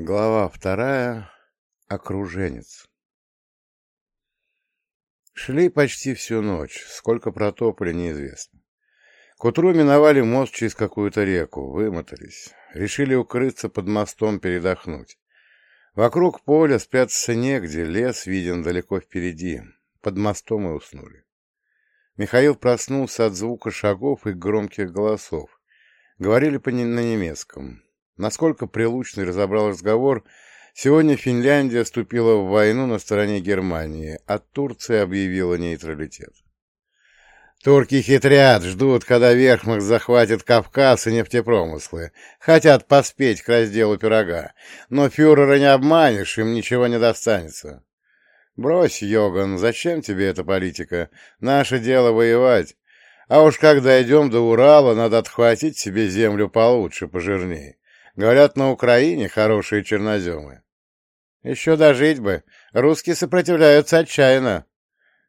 Глава вторая. Окруженец. Шли почти всю ночь, сколько протопали, неизвестно. К утру миновали мост через какую-то реку, вымотались. Решили укрыться под мостом, передохнуть. Вокруг поля спрятаться негде, лес виден далеко впереди. Под мостом и уснули. Михаил проснулся от звука шагов и громких голосов. Говорили на немецком. Насколько Прилучный разобрал разговор, сегодня Финляндия вступила в войну на стороне Германии, а Турция объявила нейтралитет. Турки хитрят, ждут, когда Верхмах захватит Кавказ и нефтепромыслы. Хотят поспеть к разделу пирога. Но фюрера не обманешь, им ничего не достанется. Брось, Йоган, зачем тебе эта политика? Наше дело воевать. А уж когда идем до Урала, надо отхватить себе землю получше, пожирнее. Говорят, на Украине хорошие черноземы. Еще дожить бы. Русские сопротивляются отчаянно.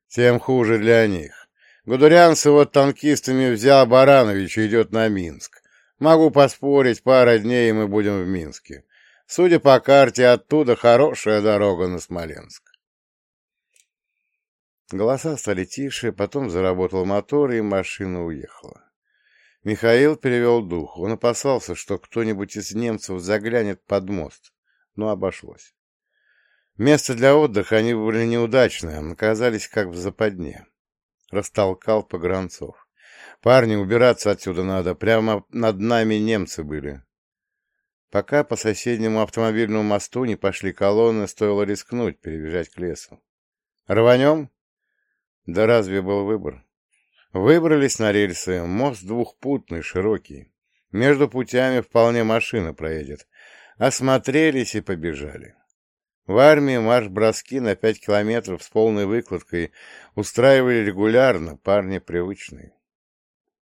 Тем хуже для них. Гудуриан с его танкистами взял Баранович и идет на Минск. Могу поспорить, пара дней и мы будем в Минске. Судя по карте, оттуда хорошая дорога на Смоленск. Голоса стали тише, потом заработал мотор, и машина уехала. Михаил перевел дух. Он опасался, что кто-нибудь из немцев заглянет под мост, но обошлось. Место для отдыха они выбрали неудачное, оказались как в западне. Растолкал погранцов. «Парни, убираться отсюда надо, прямо над нами немцы были». Пока по соседнему автомобильному мосту не пошли колонны, стоило рискнуть перебежать к лесу. «Рванем?» Да разве был выбор? Выбрались на рельсы, мост двухпутный, широкий. Между путями вполне машина проедет. Осмотрелись и побежали. В армии марш-броски на пять километров с полной выкладкой устраивали регулярно, парни привычные.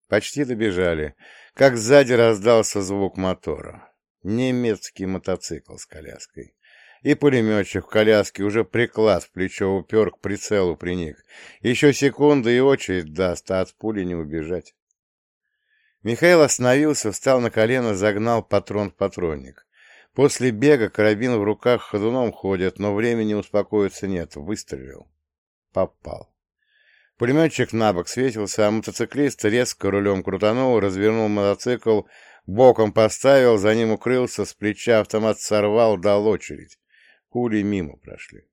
Почти добежали, как сзади раздался звук мотора. Немецкий мотоцикл с коляской. И пулеметчик в коляске уже приклад в плечо упер к прицелу приник. Еще секунда и очередь даст, а от пули не убежать. Михаил остановился, встал на колено, загнал патрон в патронник. После бега карабин в руках ходуном ходит, но времени успокоиться нет. Выстрелил. Попал. Пулеметчик на бок светился, а мотоциклист резко рулем крутанул, развернул мотоцикл, боком поставил, за ним укрылся, с плеча автомат сорвал, дал очередь. Пули мимо прошли.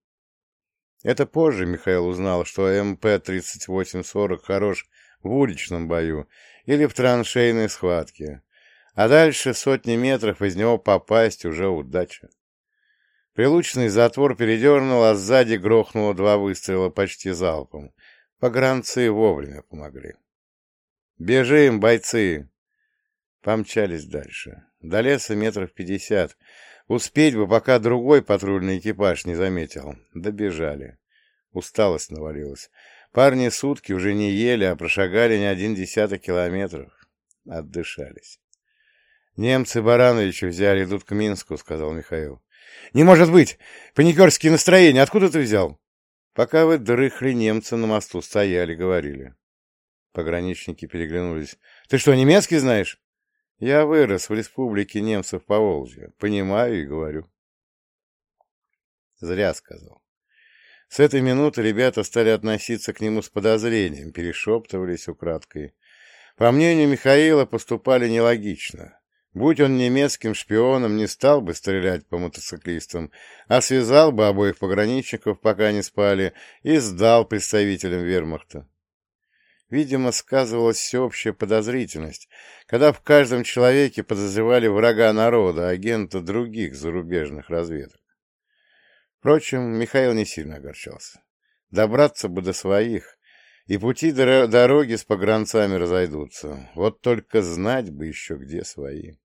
Это позже Михаил узнал, что МП-3840 хорош в уличном бою или в траншейной схватке, а дальше сотни метров из него попасть уже удача. Прилучный затвор передернул, а сзади грохнуло два выстрела почти залпом. Погранцы вовремя помогли. «Бежим, бойцы!» Помчались дальше. До леса метров пятьдесят, Успеть бы, пока другой патрульный экипаж не заметил. Добежали. Усталость навалилась. Парни сутки уже не ели, а прошагали не один десяток километров. Отдышались. «Немцы Барановича взяли, идут к Минску», — сказал Михаил. «Не может быть! Паникерские настроения! Откуда ты взял?» «Пока вы дрыхли, немцы на мосту стояли, говорили». Пограничники переглянулись. «Ты что, немецкий знаешь?» Я вырос в республике немцев по Волжье. Понимаю и говорю. Зря сказал. С этой минуты ребята стали относиться к нему с подозрением, перешептывались украдкой. По мнению Михаила, поступали нелогично. Будь он немецким шпионом, не стал бы стрелять по мотоциклистам, а связал бы обоих пограничников, пока не спали, и сдал представителям вермахта. Видимо, сказывалась всеобщая подозрительность, когда в каждом человеке подозревали врага народа, агента других зарубежных разведок. Впрочем, Михаил не сильно огорчался. Добраться бы до своих, и пути дороги с погранцами разойдутся. Вот только знать бы еще, где свои.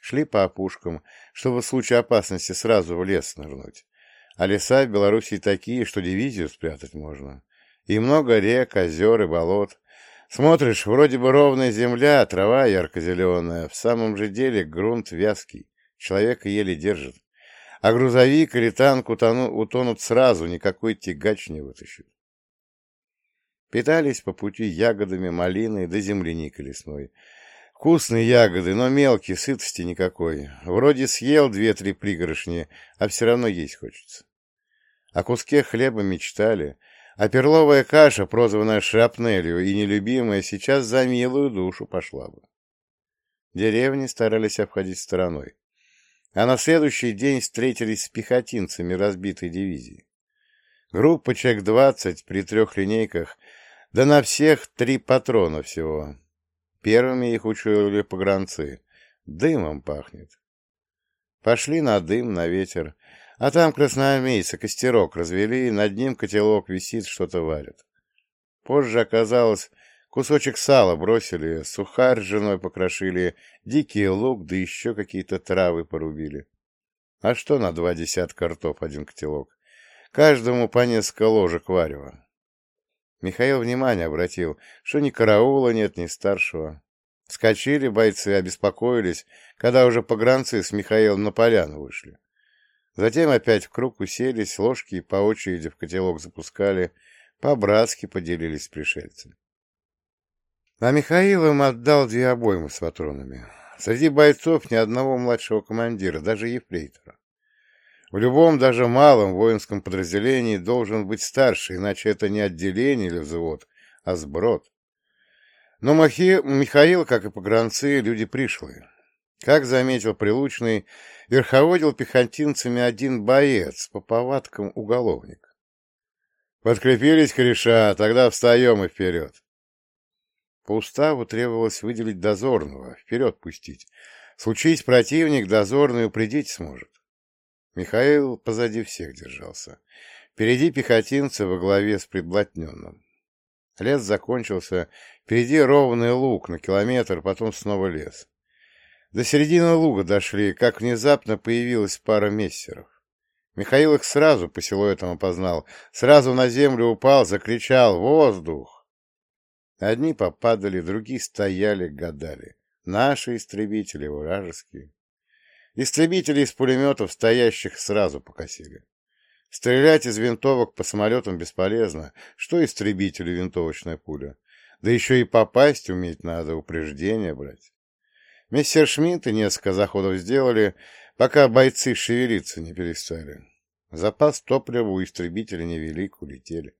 Шли по опушкам, чтобы в случае опасности сразу в лес нырнуть. А леса в Белоруссии такие, что дивизию спрятать можно. И много рек, озер и болот. Смотришь, вроде бы ровная земля, трава ярко-зеленая, в самом же деле грунт вязкий, человека еле держит. А грузовик или танк утону, утонут сразу, никакой тягач не вытащит. Питались по пути ягодами, малиной да земляникой лесной. Вкусные ягоды, но мелкие, сытости никакой. Вроде съел две-три пригоршни, а все равно есть хочется. О куске хлеба мечтали, а перловая каша, прозванная шрапнелью и нелюбимая, сейчас за милую душу пошла бы. Деревни старались обходить стороной. А на следующий день встретились с пехотинцами разбитой дивизии. Группа человек двадцать при трех линейках, да на всех три патрона всего. Первыми их учуяли погранцы. Дымом пахнет. Пошли на дым, на ветер. А там красноармейцы костерок развели, над ним котелок висит, что-то варят. Позже оказалось, кусочек сала бросили, сухарь с женой покрошили, дикий лук, да еще какие-то травы порубили. А что на два десятка ртов один котелок? Каждому по несколько ложек варева. Михаил внимание обратил, что ни караула нет, ни старшего. Скочили бойцы, обеспокоились, когда уже погранцы с Михаилом на поляну вышли. Затем опять в круг уселись, ложки по очереди в котелок запускали, по-братски поделились с пришельцами. А Михаил им отдал две обоймы с патронами. Среди бойцов ни одного младшего командира, даже ефрейтора. В любом, даже малом воинском подразделении должен быть старший, иначе это не отделение или взвод, а сброд. Но Махи... Михаил, как и погранцы, люди пришлые. Как заметил Прилучный, верховодил пехотинцами один боец по повадкам уголовник. Подкрепились кореша, тогда встаем и вперед. По уставу требовалось выделить дозорного, вперед пустить. Случись противник, дозорный упредить сможет. Михаил позади всех держался. Впереди пехотинцы во главе с приблотненным. Лес закончился, впереди ровный луг на километр, потом снова лес. До середины луга дошли, как внезапно появилась пара мессеров. Михаил их сразу по силуэтам опознал, сразу на землю упал, закричал «Воздух!». Одни попадали, другие стояли, гадали. Наши истребители, вражеские. Истребители из пулеметов, стоящих, сразу покосили. Стрелять из винтовок по самолетам бесполезно. Что истребителю винтовочная пуля? Да еще и попасть уметь надо, упреждение брать. Мистер Шмидт несколько заходов сделали, пока бойцы шевелиться не перестали. Запас топлива у истребителя невелик, улетели.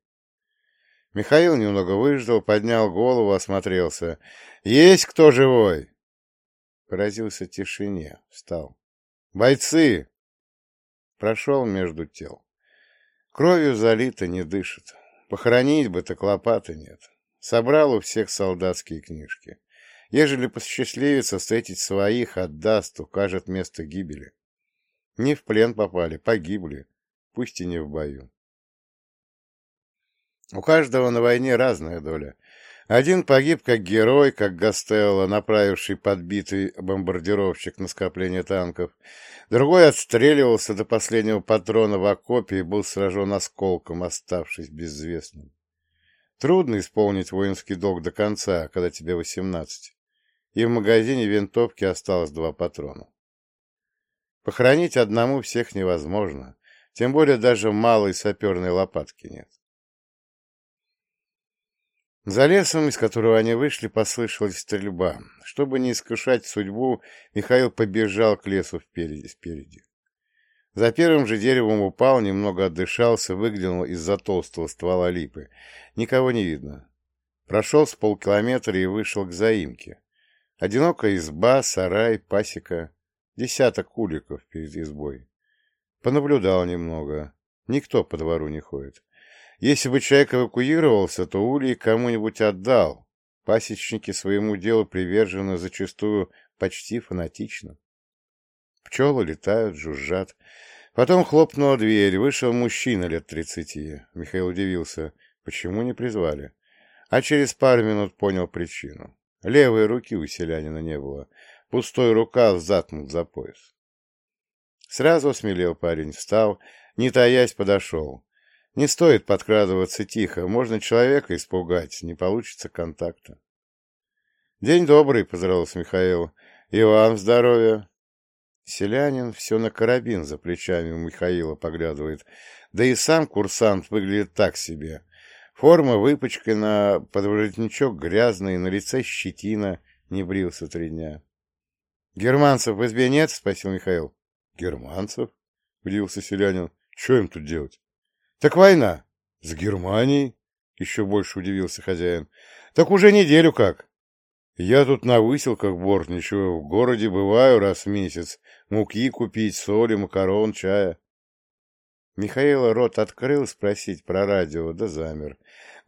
Михаил немного выждал, поднял голову, осмотрелся. «Есть кто живой?» Поразился тишине, встал. «Бойцы!» Прошел между тел. Кровью залито, не дышит. Похоронить бы, так лопаты нет. Собрал у всех солдатские книжки. Ежели посчастливится встретить своих, отдаст, укажет место гибели. Не в плен попали, погибли, пусть и не в бою. У каждого на войне разная доля. Один погиб как герой, как Гастелло, направивший подбитый бомбардировщик на скопление танков. Другой отстреливался до последнего патрона в окопе и был сражен осколком, оставшись безвестным. Трудно исполнить воинский долг до конца, когда тебе восемнадцать, и в магазине винтовки осталось два патрона. Похоронить одному всех невозможно, тем более даже малой саперной лопатки нет. За лесом, из которого они вышли, послышалась стрельба. Чтобы не искушать судьбу, Михаил побежал к лесу впереди. спереди. За первым же деревом упал, немного отдышался, выглянул из-за толстого ствола липы. Никого не видно. Прошел с полкилометра и вышел к заимке. Одинокая изба, сарай, пасека, десяток уликов перед избой. Понаблюдал немного. Никто по двору не ходит. Если бы человек эвакуировался, то улей кому-нибудь отдал. Пасечники своему делу привержены зачастую почти фанатично. Пчелы летают, жужжат. Потом хлопнула дверь, вышел мужчина лет тридцати. Михаил удивился, почему не призвали. А через пару минут понял причину. Левой руки у селянина не было. Пустой рукав заткнут за пояс. Сразу осмелел парень, встал, не таясь, подошел. Не стоит подкрадываться тихо, можно человека испугать, не получится контакта. «День добрый», — поздоровался Михаил. «И вам здоровья». Селянин все на карабин за плечами у Михаила поглядывает. Да и сам курсант выглядит так себе. Форма выпачкана, подворотничок грязный, на лице щетина, Не брился три дня. — Германцев в избе нет? — спросил Михаил. — Германцев? — удивился селянин. — Что им тут делать? — Так война. — С Германией? — еще больше удивился хозяин. — Так уже неделю как. Я тут на выселках бортничаю, в городе бываю раз в месяц. Муки купить, соли, макарон, чая. Михаил рот открыл спросить про радио, да замер.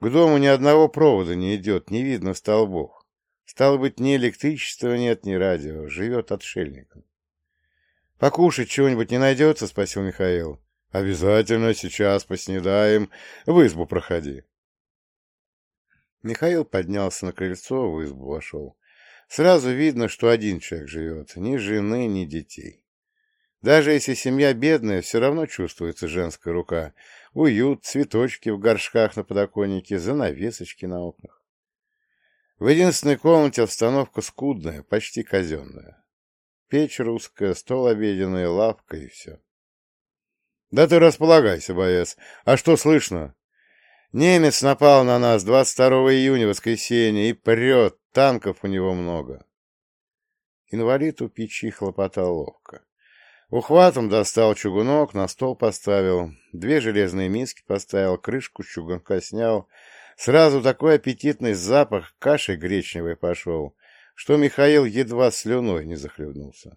К дому ни одного провода не идет, не видно столбов. Стало быть, ни электричества нет, ни радио. Живет отшельником. — Покушать чего-нибудь не найдется? — спросил Михаил. — Обязательно, сейчас поснедаем. В избу проходи. Михаил поднялся на крыльцо, в избу вошел. Сразу видно, что один человек живет, ни жены, ни детей. Даже если семья бедная, все равно чувствуется женская рука. Уют, цветочки в горшках на подоконнике, занавесочки на окнах. В единственной комнате обстановка скудная, почти казенная. Печь русская, стол обеденный, лавка и все. — Да ты располагайся, боец. А что слышно? Немец напал на нас 22 июня, воскресенье, и прет, танков у него много. Инвалид у печи хлопотал ловко. Ухватом достал чугунок, на стол поставил, две железные миски поставил, крышку чугунка снял. Сразу такой аппетитный запах каши гречневой пошел, что Михаил едва слюной не захлебнулся.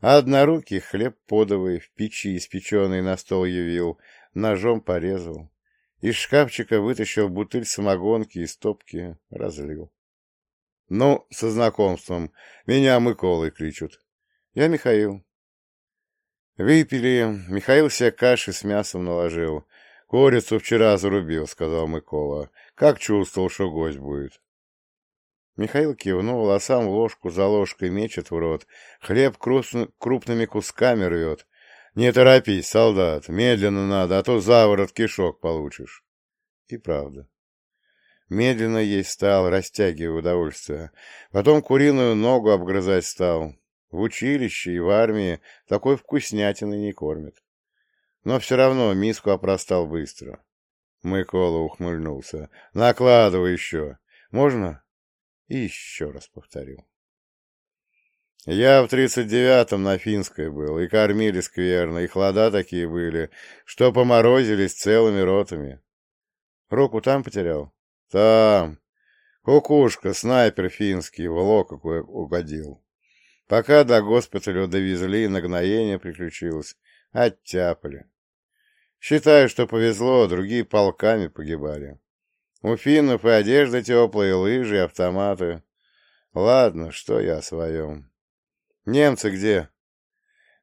Однорукий хлеб подовый в печи испеченный на стол явил, ножом порезал. Из шкафчика вытащил бутыль самогонки и стопки, разлил. Ну, со знакомством. Меня Миколой кличут. Я Михаил. Выпили. Михаил себе каши с мясом наложил. Курицу вчера зарубил, сказал Микола. Как чувствовал, что гость будет. Михаил кивнул, а сам ложку за ложкой мечет в рот. Хлеб крупными кусками рвет. Не торопись, солдат, медленно надо, а то заворот кишок получишь. И правда. Медленно есть стал, растягивая удовольствие. Потом куриную ногу обгрызать стал. В училище и в армии такой вкуснятины не кормят. Но все равно миску опростал быстро. Микола ухмыльнулся. «Накладывай еще. Можно?» И еще раз повторил. Я в тридцать девятом на Финской был, и кормили скверно, и хлода такие были, что поморозились целыми ротами. Руку там потерял? Там. Кукушка, снайпер финский, в локоть угодил. Пока до госпиталя довезли, нагноение приключилось. Оттяпали. Считаю, что повезло, другие полками погибали. У финнов и одежда теплая, и лыжи, и автоматы. Ладно, что я о своем. Немцы где?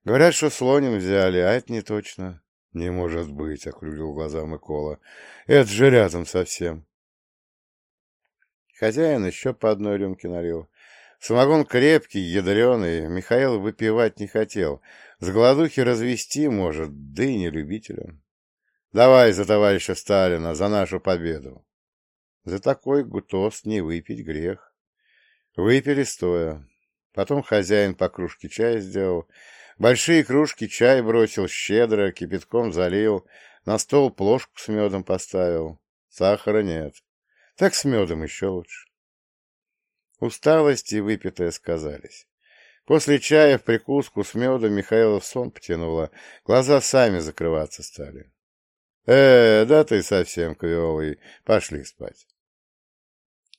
Говорят, что слоним взяли, а это не точно. Не может быть, округлил глаза Микола. Это же рядом совсем. Хозяин еще по одной рюмке налил. Самогон крепкий, ядреный, Михаил выпивать не хотел. С голодухи развести может, да и не любителем. Давай за товарища Сталина, за нашу победу. За такой тост не выпить грех. Выпили стоя. Потом хозяин по кружке чая сделал. Большие кружки чай бросил щедро, кипятком залил, на стол плошку с медом поставил. Сахара нет. Так с медом еще лучше. Усталость и выпитое сказались. После чая в прикуску с медом Михаила в сон потянуло, глаза сами закрываться стали. «Э, да ты совсем квелый, пошли спать».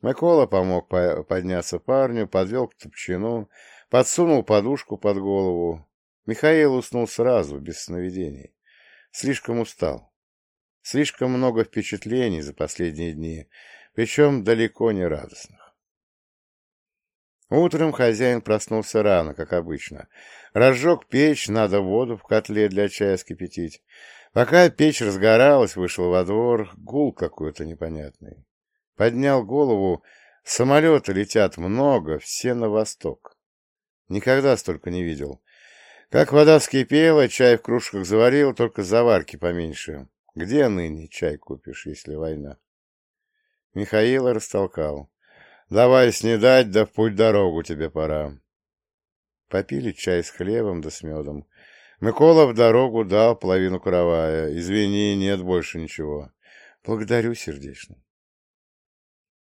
Микола помог подняться парню, подвел к топчину, подсунул подушку под голову. Михаил уснул сразу, без сновидений. Слишком устал. Слишком много впечатлений за последние дни, причем далеко не радостных. Утром хозяин проснулся рано, как обычно. Разжег печь, надо воду в котле для чая скипятить. Пока печь разгоралась, вышел во двор, гул какой-то непонятный. Поднял голову. Самолеты летят много, все на восток. Никогда столько не видел. Как вода вскипела, чай в кружках заварил, только заварки поменьше. Где ныне чай купишь, если война? Михаила растолкал. Давай снедать, да в путь дорогу тебе пора. Попили чай с хлебом да с медом. Микола в дорогу дал половину каравая. Извини, нет больше ничего. Благодарю сердечно.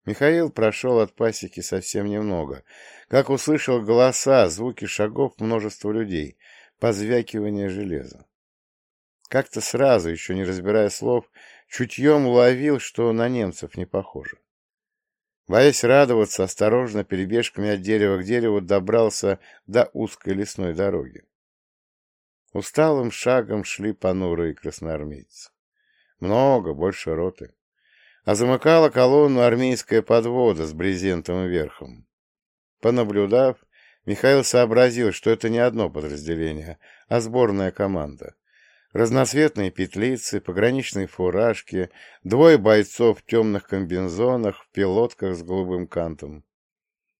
Михаил прошел от пасеки совсем немного, как услышал голоса, звуки шагов множества людей, позвякивание железа. Как-то сразу, еще не разбирая слов, чутьем уловил, что на немцев не похоже. Боясь радоваться, осторожно перебежками от дерева к дереву добрался до узкой лесной дороги. Усталым шагом шли понурые красноармейцы. Много, больше роты. А замыкала колонну армейская подвода с брезентом верхом. Понаблюдав, Михаил сообразил, что это не одно подразделение, а сборная команда. Разноцветные петлицы, пограничные фуражки, двое бойцов в темных комбинзонах, в пилотках с голубым кантом.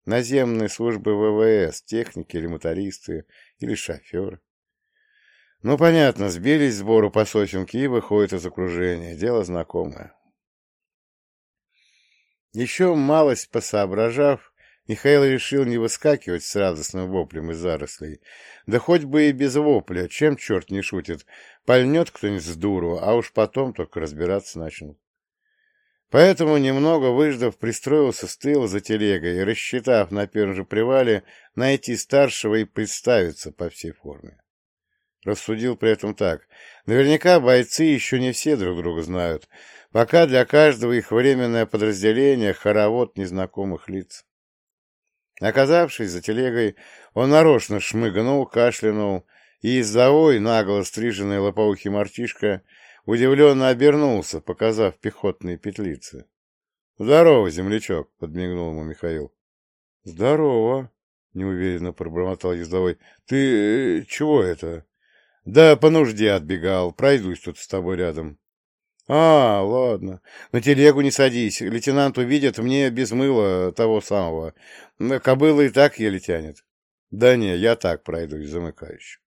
Наземные службы ВВС, техники или мотористы, или шоферы. Ну, понятно, сбились сбору по сосенке и выходят из окружения. Дело знакомое. Еще малость посоображав, Михаил решил не выскакивать с радостным воплем из зарослей. Да хоть бы и без вопля, чем черт не шутит. Пальнет кто-нибудь с дуру, а уж потом только разбираться начнут. Поэтому, немного выждав, пристроился с тыла за телегой и, рассчитав на первом же привале, найти старшего и представиться по всей форме. Рассудил при этом так. Наверняка бойцы еще не все друг друга знают. Пока для каждого их временное подразделение — хоровод незнакомых лиц. Оказавшись за телегой, он нарочно шмыгнул, кашлянул, и издовой, нагло стриженный лопоухий мартишка, удивленно обернулся, показав пехотные петлицы. — Здорово, землячок! — подмигнул ему Михаил. — Здорово! — неуверенно пробормотал ездовой. — Ты э, чего это? — Да по нужде отбегал, пройдусь тут с тобой рядом. «А, ладно. На телегу не садись. Лейтенант увидит мне без мыла того самого. Кобыла и так еле тянет». «Да не, я так пройдусь, замыкающий».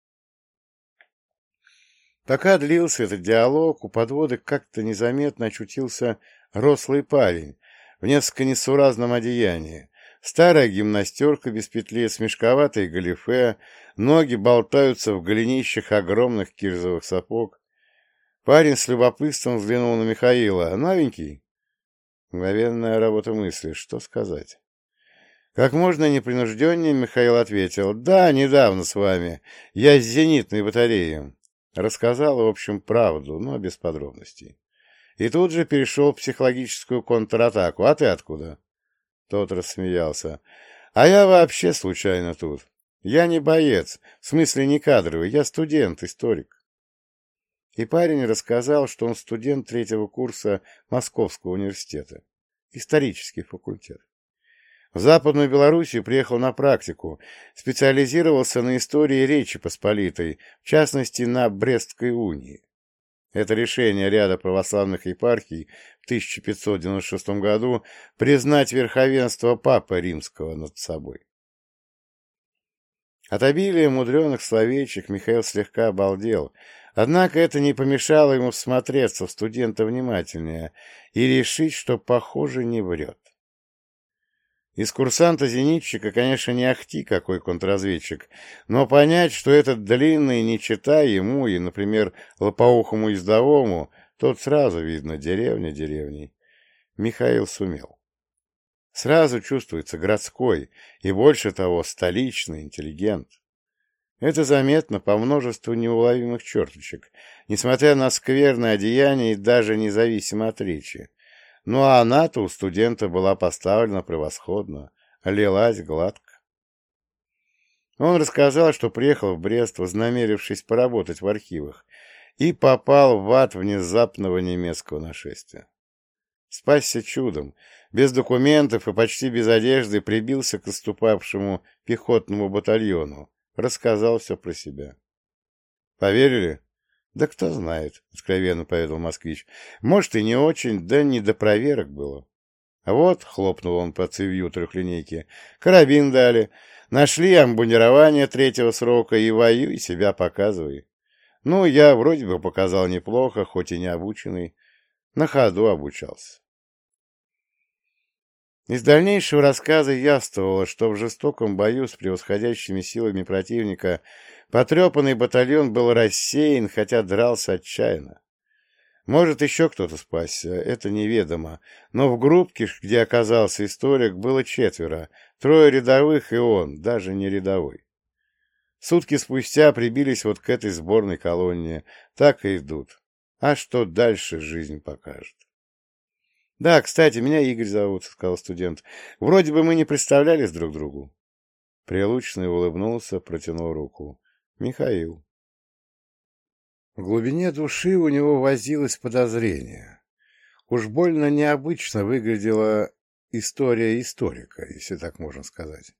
Пока длился этот диалог, у подводы как-то незаметно очутился рослый парень в несколько несуразном одеянии. Старая гимнастерка без петли, смешковатые галифе, ноги болтаются в голенищах огромных кирзовых сапог, Парень с любопытством взглянул на Михаила. «Новенький?» Мгновенная работа мысли. Что сказать? Как можно непринужденнее Михаил ответил. «Да, недавно с вами. Я с зенитной батареей». Рассказал, в общем, правду, но без подробностей. И тут же перешел в психологическую контратаку. «А ты откуда?» Тот рассмеялся. «А я вообще случайно тут. Я не боец, в смысле не кадровый, я студент, историк». И парень рассказал, что он студент третьего курса Московского университета, исторический факультет. В Западную Белоруссию приехал на практику, специализировался на истории Речи Посполитой, в частности, на Брестской унии. Это решение ряда православных епархий в 1596 году признать верховенство Папы Римского над собой. От обилия мудреных словечек Михаил слегка обалдел, Однако это не помешало ему всмотреться в студента внимательнее и решить, что, похоже, не врет. Из курсанта-зенитчика, конечно, не ахти какой контрразведчик, но понять, что этот длинный не чита ему и, например, лопоухому ездовому, тот сразу видно деревня деревней. Михаил сумел. Сразу чувствуется городской и, больше того, столичный интеллигент. Это заметно по множеству неуловимых черточек, несмотря на скверное одеяние и даже независимо от речи. Ну а она-то у студента была поставлена превосходно, лилась гладко. Он рассказал, что приехал в Брест, вознамерившись поработать в архивах, и попал в ад внезапного немецкого нашествия. Спасся чудом, без документов и почти без одежды прибился к наступавшему пехотному батальону, рассказал все про себя. Поверили? Да кто знает, откровенно поведал москвич. Может, и не очень, да не до проверок было. А вот, хлопнул он по цевью трехлинейки, карабин дали. Нашли амбунирование третьего срока и воюй, себя показывай. Ну, я вроде бы показал неплохо, хоть и не обученный. На ходу обучался. Из дальнейшего рассказа явствовало, что в жестоком бою с превосходящими силами противника потрепанный батальон был рассеян, хотя дрался отчаянно. Может, еще кто-то спасся, это неведомо. Но в группке, где оказался историк, было четверо. Трое рядовых и он, даже не рядовой. Сутки спустя прибились вот к этой сборной колонне. Так и идут. А что дальше жизнь покажет. «Да, кстати, меня Игорь зовут», — сказал студент. «Вроде бы мы не представлялись друг другу». Прилучный улыбнулся, протянул руку. «Михаил». В глубине души у него возилось подозрение. Уж больно необычно выглядела история историка, если так можно сказать.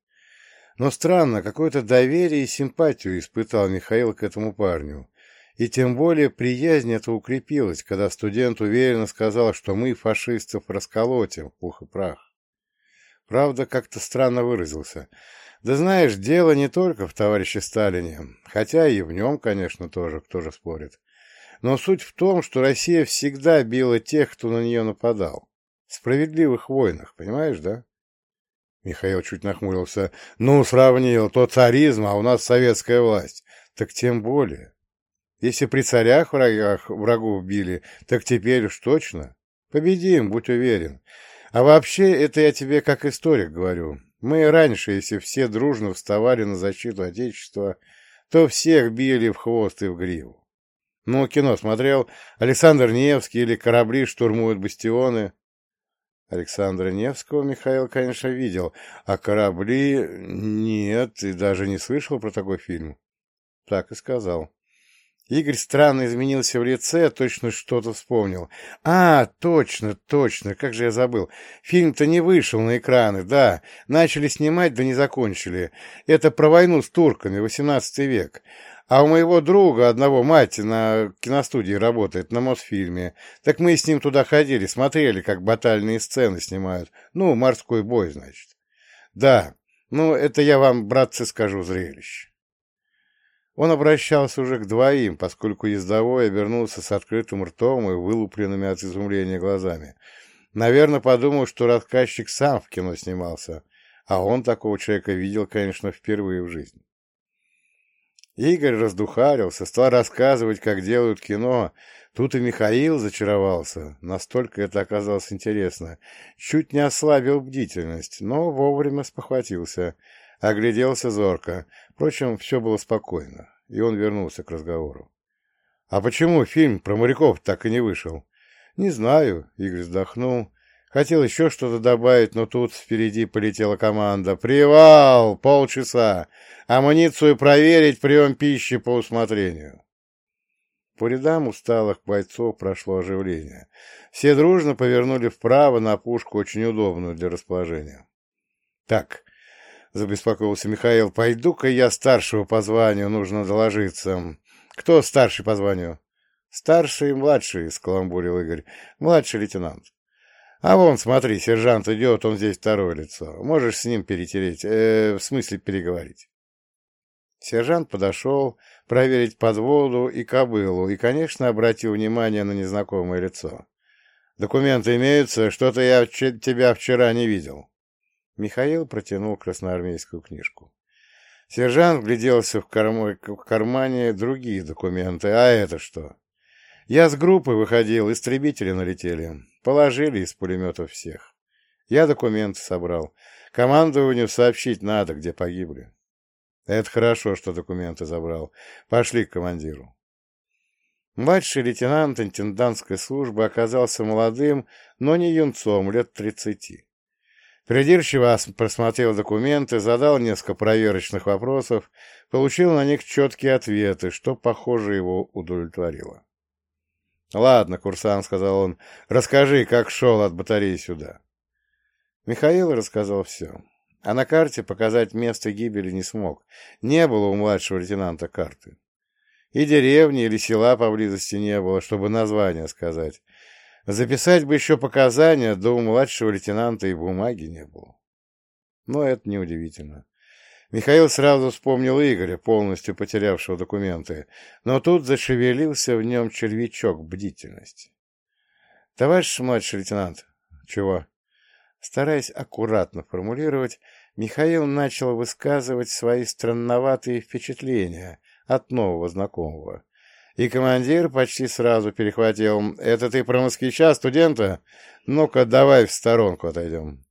Но странно, какое-то доверие и симпатию испытал Михаил к этому парню. И тем более приязнь это укрепилась, когда студент уверенно сказал, что мы фашистов расколотим пух и прах. Правда, как-то странно выразился. Да знаешь, дело не только в товарище Сталине, хотя и в нем, конечно, тоже, кто же спорит. Но суть в том, что Россия всегда била тех, кто на нее нападал. В справедливых войнах, понимаешь, да? Михаил чуть нахмурился. Ну, сравнил, то царизм, а у нас советская власть. Так тем более. Если при царях врагах врагов били, так теперь уж точно. Победим, будь уверен. А вообще, это я тебе как историк говорю. Мы раньше, если все дружно вставали на защиту Отечества, то всех били в хвост и в гриву. Ну, кино смотрел Александр Невский или «Корабли штурмуют бастионы». Александра Невского Михаил, конечно, видел, а «Корабли» нет, и даже не слышал про такой фильм. Так и сказал. Игорь странно изменился в лице, точно что-то вспомнил. «А, точно, точно, как же я забыл. Фильм-то не вышел на экраны, да. Начали снимать, да не закончили. Это про войну с турками, XVIII век. А у моего друга, одного мать, на киностудии работает, на Мосфильме. Так мы с ним туда ходили, смотрели, как батальные сцены снимают. Ну, морской бой, значит. Да, ну, это я вам, братцы, скажу зрелище». Он обращался уже к двоим, поскольку ездовой обернулся с открытым ртом и вылупленными от изумления глазами. Наверное, подумал, что рассказчик сам в кино снимался, а он такого человека видел, конечно, впервые в жизни. Игорь раздухарился, стал рассказывать, как делают кино. Тут и Михаил зачаровался, настолько это оказалось интересно. Чуть не ослабил бдительность, но вовремя спохватился — Огляделся зорко. Впрочем, все было спокойно, и он вернулся к разговору. «А почему фильм про моряков так и не вышел?» «Не знаю», — Игорь вздохнул. Хотел еще что-то добавить, но тут впереди полетела команда. «Привал! Полчаса! Амуницию проверить, прием пищи по усмотрению!» По рядам усталых бойцов прошло оживление. Все дружно повернули вправо на пушку, очень удобную для расположения. «Так, — забеспокоился Михаил. — Пойду-ка я старшего по званию, нужно доложиться. — Кто старший по званию? — Старший и младший, — скаламбурил Игорь. — Младший лейтенант. — А вон, смотри, сержант идет, он здесь второе лицо. Можешь с ним перетереть, э, в смысле переговорить. Сержант подошел проверить подводу и кобылу и, конечно, обратил внимание на незнакомое лицо. «Документы имеются? Что-то я тебя вчера не видел». Михаил протянул красноармейскую книжку. Сержант гляделся в, карм... в кармане другие документы. А это что? Я с группы выходил, истребители налетели. Положили из пулеметов всех. Я документы собрал. Командованию сообщить надо, где погибли. Это хорошо, что документы забрал. Пошли к командиру. Младший лейтенант интендантской службы оказался молодым, но не юнцом, лет тридцати. Придирчиво просмотрел документы, задал несколько проверочных вопросов, получил на них четкие ответы, что, похоже, его удовлетворило. «Ладно, курсант», — сказал он, — «расскажи, как шел от батареи сюда». Михаил рассказал все. А на карте показать место гибели не смог. Не было у младшего лейтенанта карты. И деревни или села поблизости не было, чтобы название сказать. Записать бы еще показания, да у младшего лейтенанта и бумаги не было. Но это неудивительно. Михаил сразу вспомнил Игоря, полностью потерявшего документы, но тут зашевелился в нем червячок бдительности. — Товарищ младший лейтенант, чего? Стараясь аккуратно формулировать, Михаил начал высказывать свои странноватые впечатления от нового знакомого. И командир почти сразу перехватил. «Это ты про москвича, студента? Ну-ка, давай в сторонку отойдем».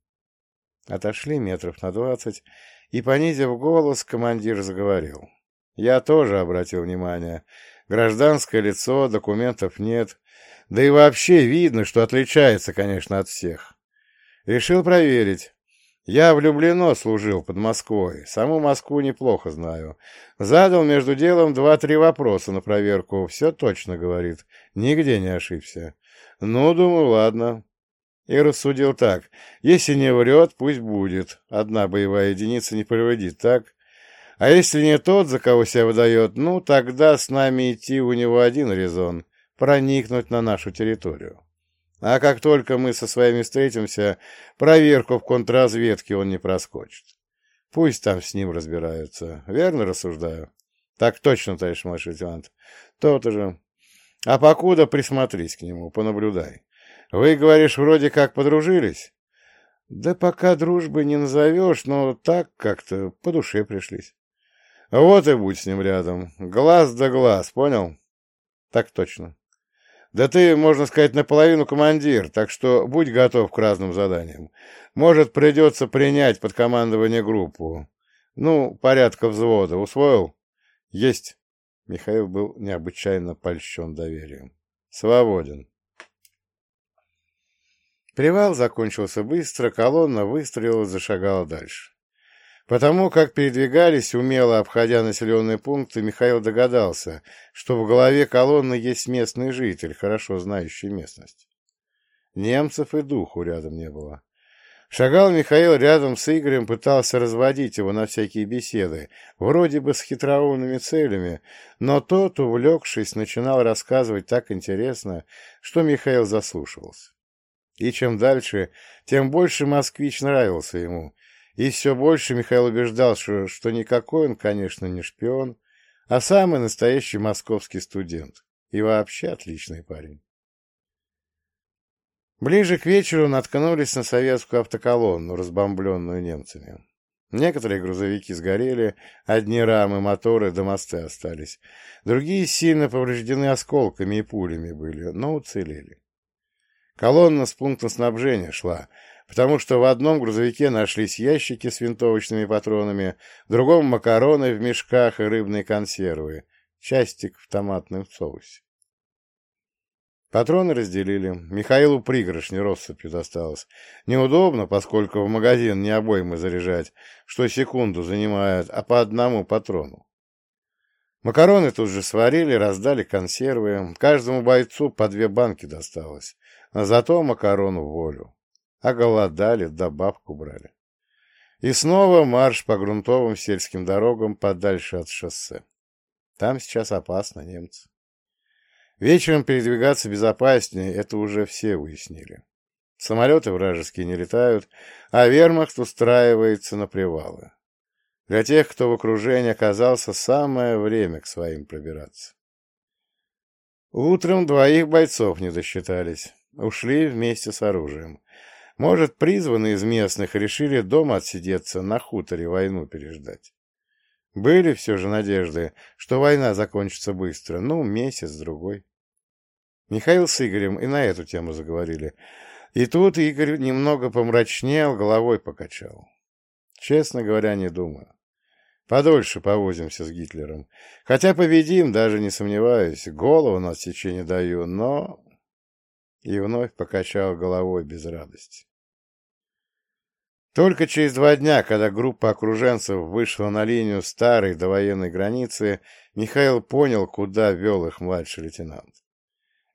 Отошли метров на двадцать, и, понизив голос, командир заговорил. Я тоже обратил внимание. Гражданское лицо, документов нет. Да и вообще видно, что отличается, конечно, от всех. Решил проверить. Я влюблено служил под Москвой. Саму Москву неплохо знаю. Задал между делом два-три вопроса на проверку. Все точно, говорит. Нигде не ошибся. Ну, думаю, ладно. И рассудил так. Если не врет, пусть будет. Одна боевая единица не приводит, так? А если не тот, за кого себя выдает, ну, тогда с нами идти у него один резон — проникнуть на нашу территорию. А как только мы со своими встретимся, проверку в контрразведке он не проскочит. Пусть там с ним разбираются. Верно рассуждаю? Так точно, товарищ младший лейтенант. То-то же. А покуда присмотрись к нему, понаблюдай. Вы, говоришь, вроде как подружились? Да пока дружбы не назовешь, но так как-то по душе пришлись. Вот и будь с ним рядом. Глаз да глаз, понял? Так точно. Да ты, можно сказать, наполовину командир, так что будь готов к разным заданиям. Может, придется принять под командование группу. Ну, порядка взвода. Усвоил? Есть. Михаил был необычайно польщен доверием. Свободен. Привал закончился быстро, колонна выстрелила, зашагала дальше. Потому как передвигались, умело обходя населенные пункты, Михаил догадался, что в голове колонны есть местный житель, хорошо знающий местность. Немцев и духу рядом не было. Шагал Михаил рядом с Игорем, пытался разводить его на всякие беседы, вроде бы с хитроумными целями, но тот, увлекшись, начинал рассказывать так интересно, что Михаил заслушивался. И чем дальше, тем больше москвич нравился ему, и все больше Михаил убеждал, что, никакой он, конечно, не шпион, а самый настоящий московский студент. И вообще отличный парень. Ближе к вечеру наткнулись на советскую автоколонну, разбомбленную немцами. Некоторые грузовики сгорели, одни рамы, моторы до мосты остались. Другие сильно повреждены осколками и пулями были, но уцелели. Колонна с пункта снабжения шла, потому что в одном грузовике нашлись ящики с винтовочными патронами, в другом — макароны в мешках и рыбные консервы, частик в томатном соусе. Патроны разделили. Михаилу пригоршни россыпью досталось. Неудобно, поскольку в магазин не обоймы заряжать, что секунду занимает, а по одному патрону. Макароны тут же сварили, раздали консервы. Каждому бойцу по две банки досталось. А зато макарону в волю а голодали, да бабку брали. И снова марш по грунтовым сельским дорогам подальше от шоссе. Там сейчас опасно, немцы. Вечером передвигаться безопаснее, это уже все уяснили. Самолеты вражеские не летают, а вермахт устраивается на привалы. Для тех, кто в окружении оказался, самое время к своим пробираться. Утром двоих бойцов не досчитались. Ушли вместе с оружием. Может, призванные из местных решили дома отсидеться, на хуторе войну переждать. Были все же надежды, что война закончится быстро, ну, месяц-другой. Михаил с Игорем и на эту тему заговорили. И тут Игорь немного помрачнел, головой покачал. Честно говоря, не думаю. Подольше повозимся с Гитлером. Хотя победим, даже не сомневаюсь. Голову на отсечение даю, но и вновь покачал головой без радости. Только через два дня, когда группа окруженцев вышла на линию старой довоенной границы, Михаил понял, куда вел их младший лейтенант.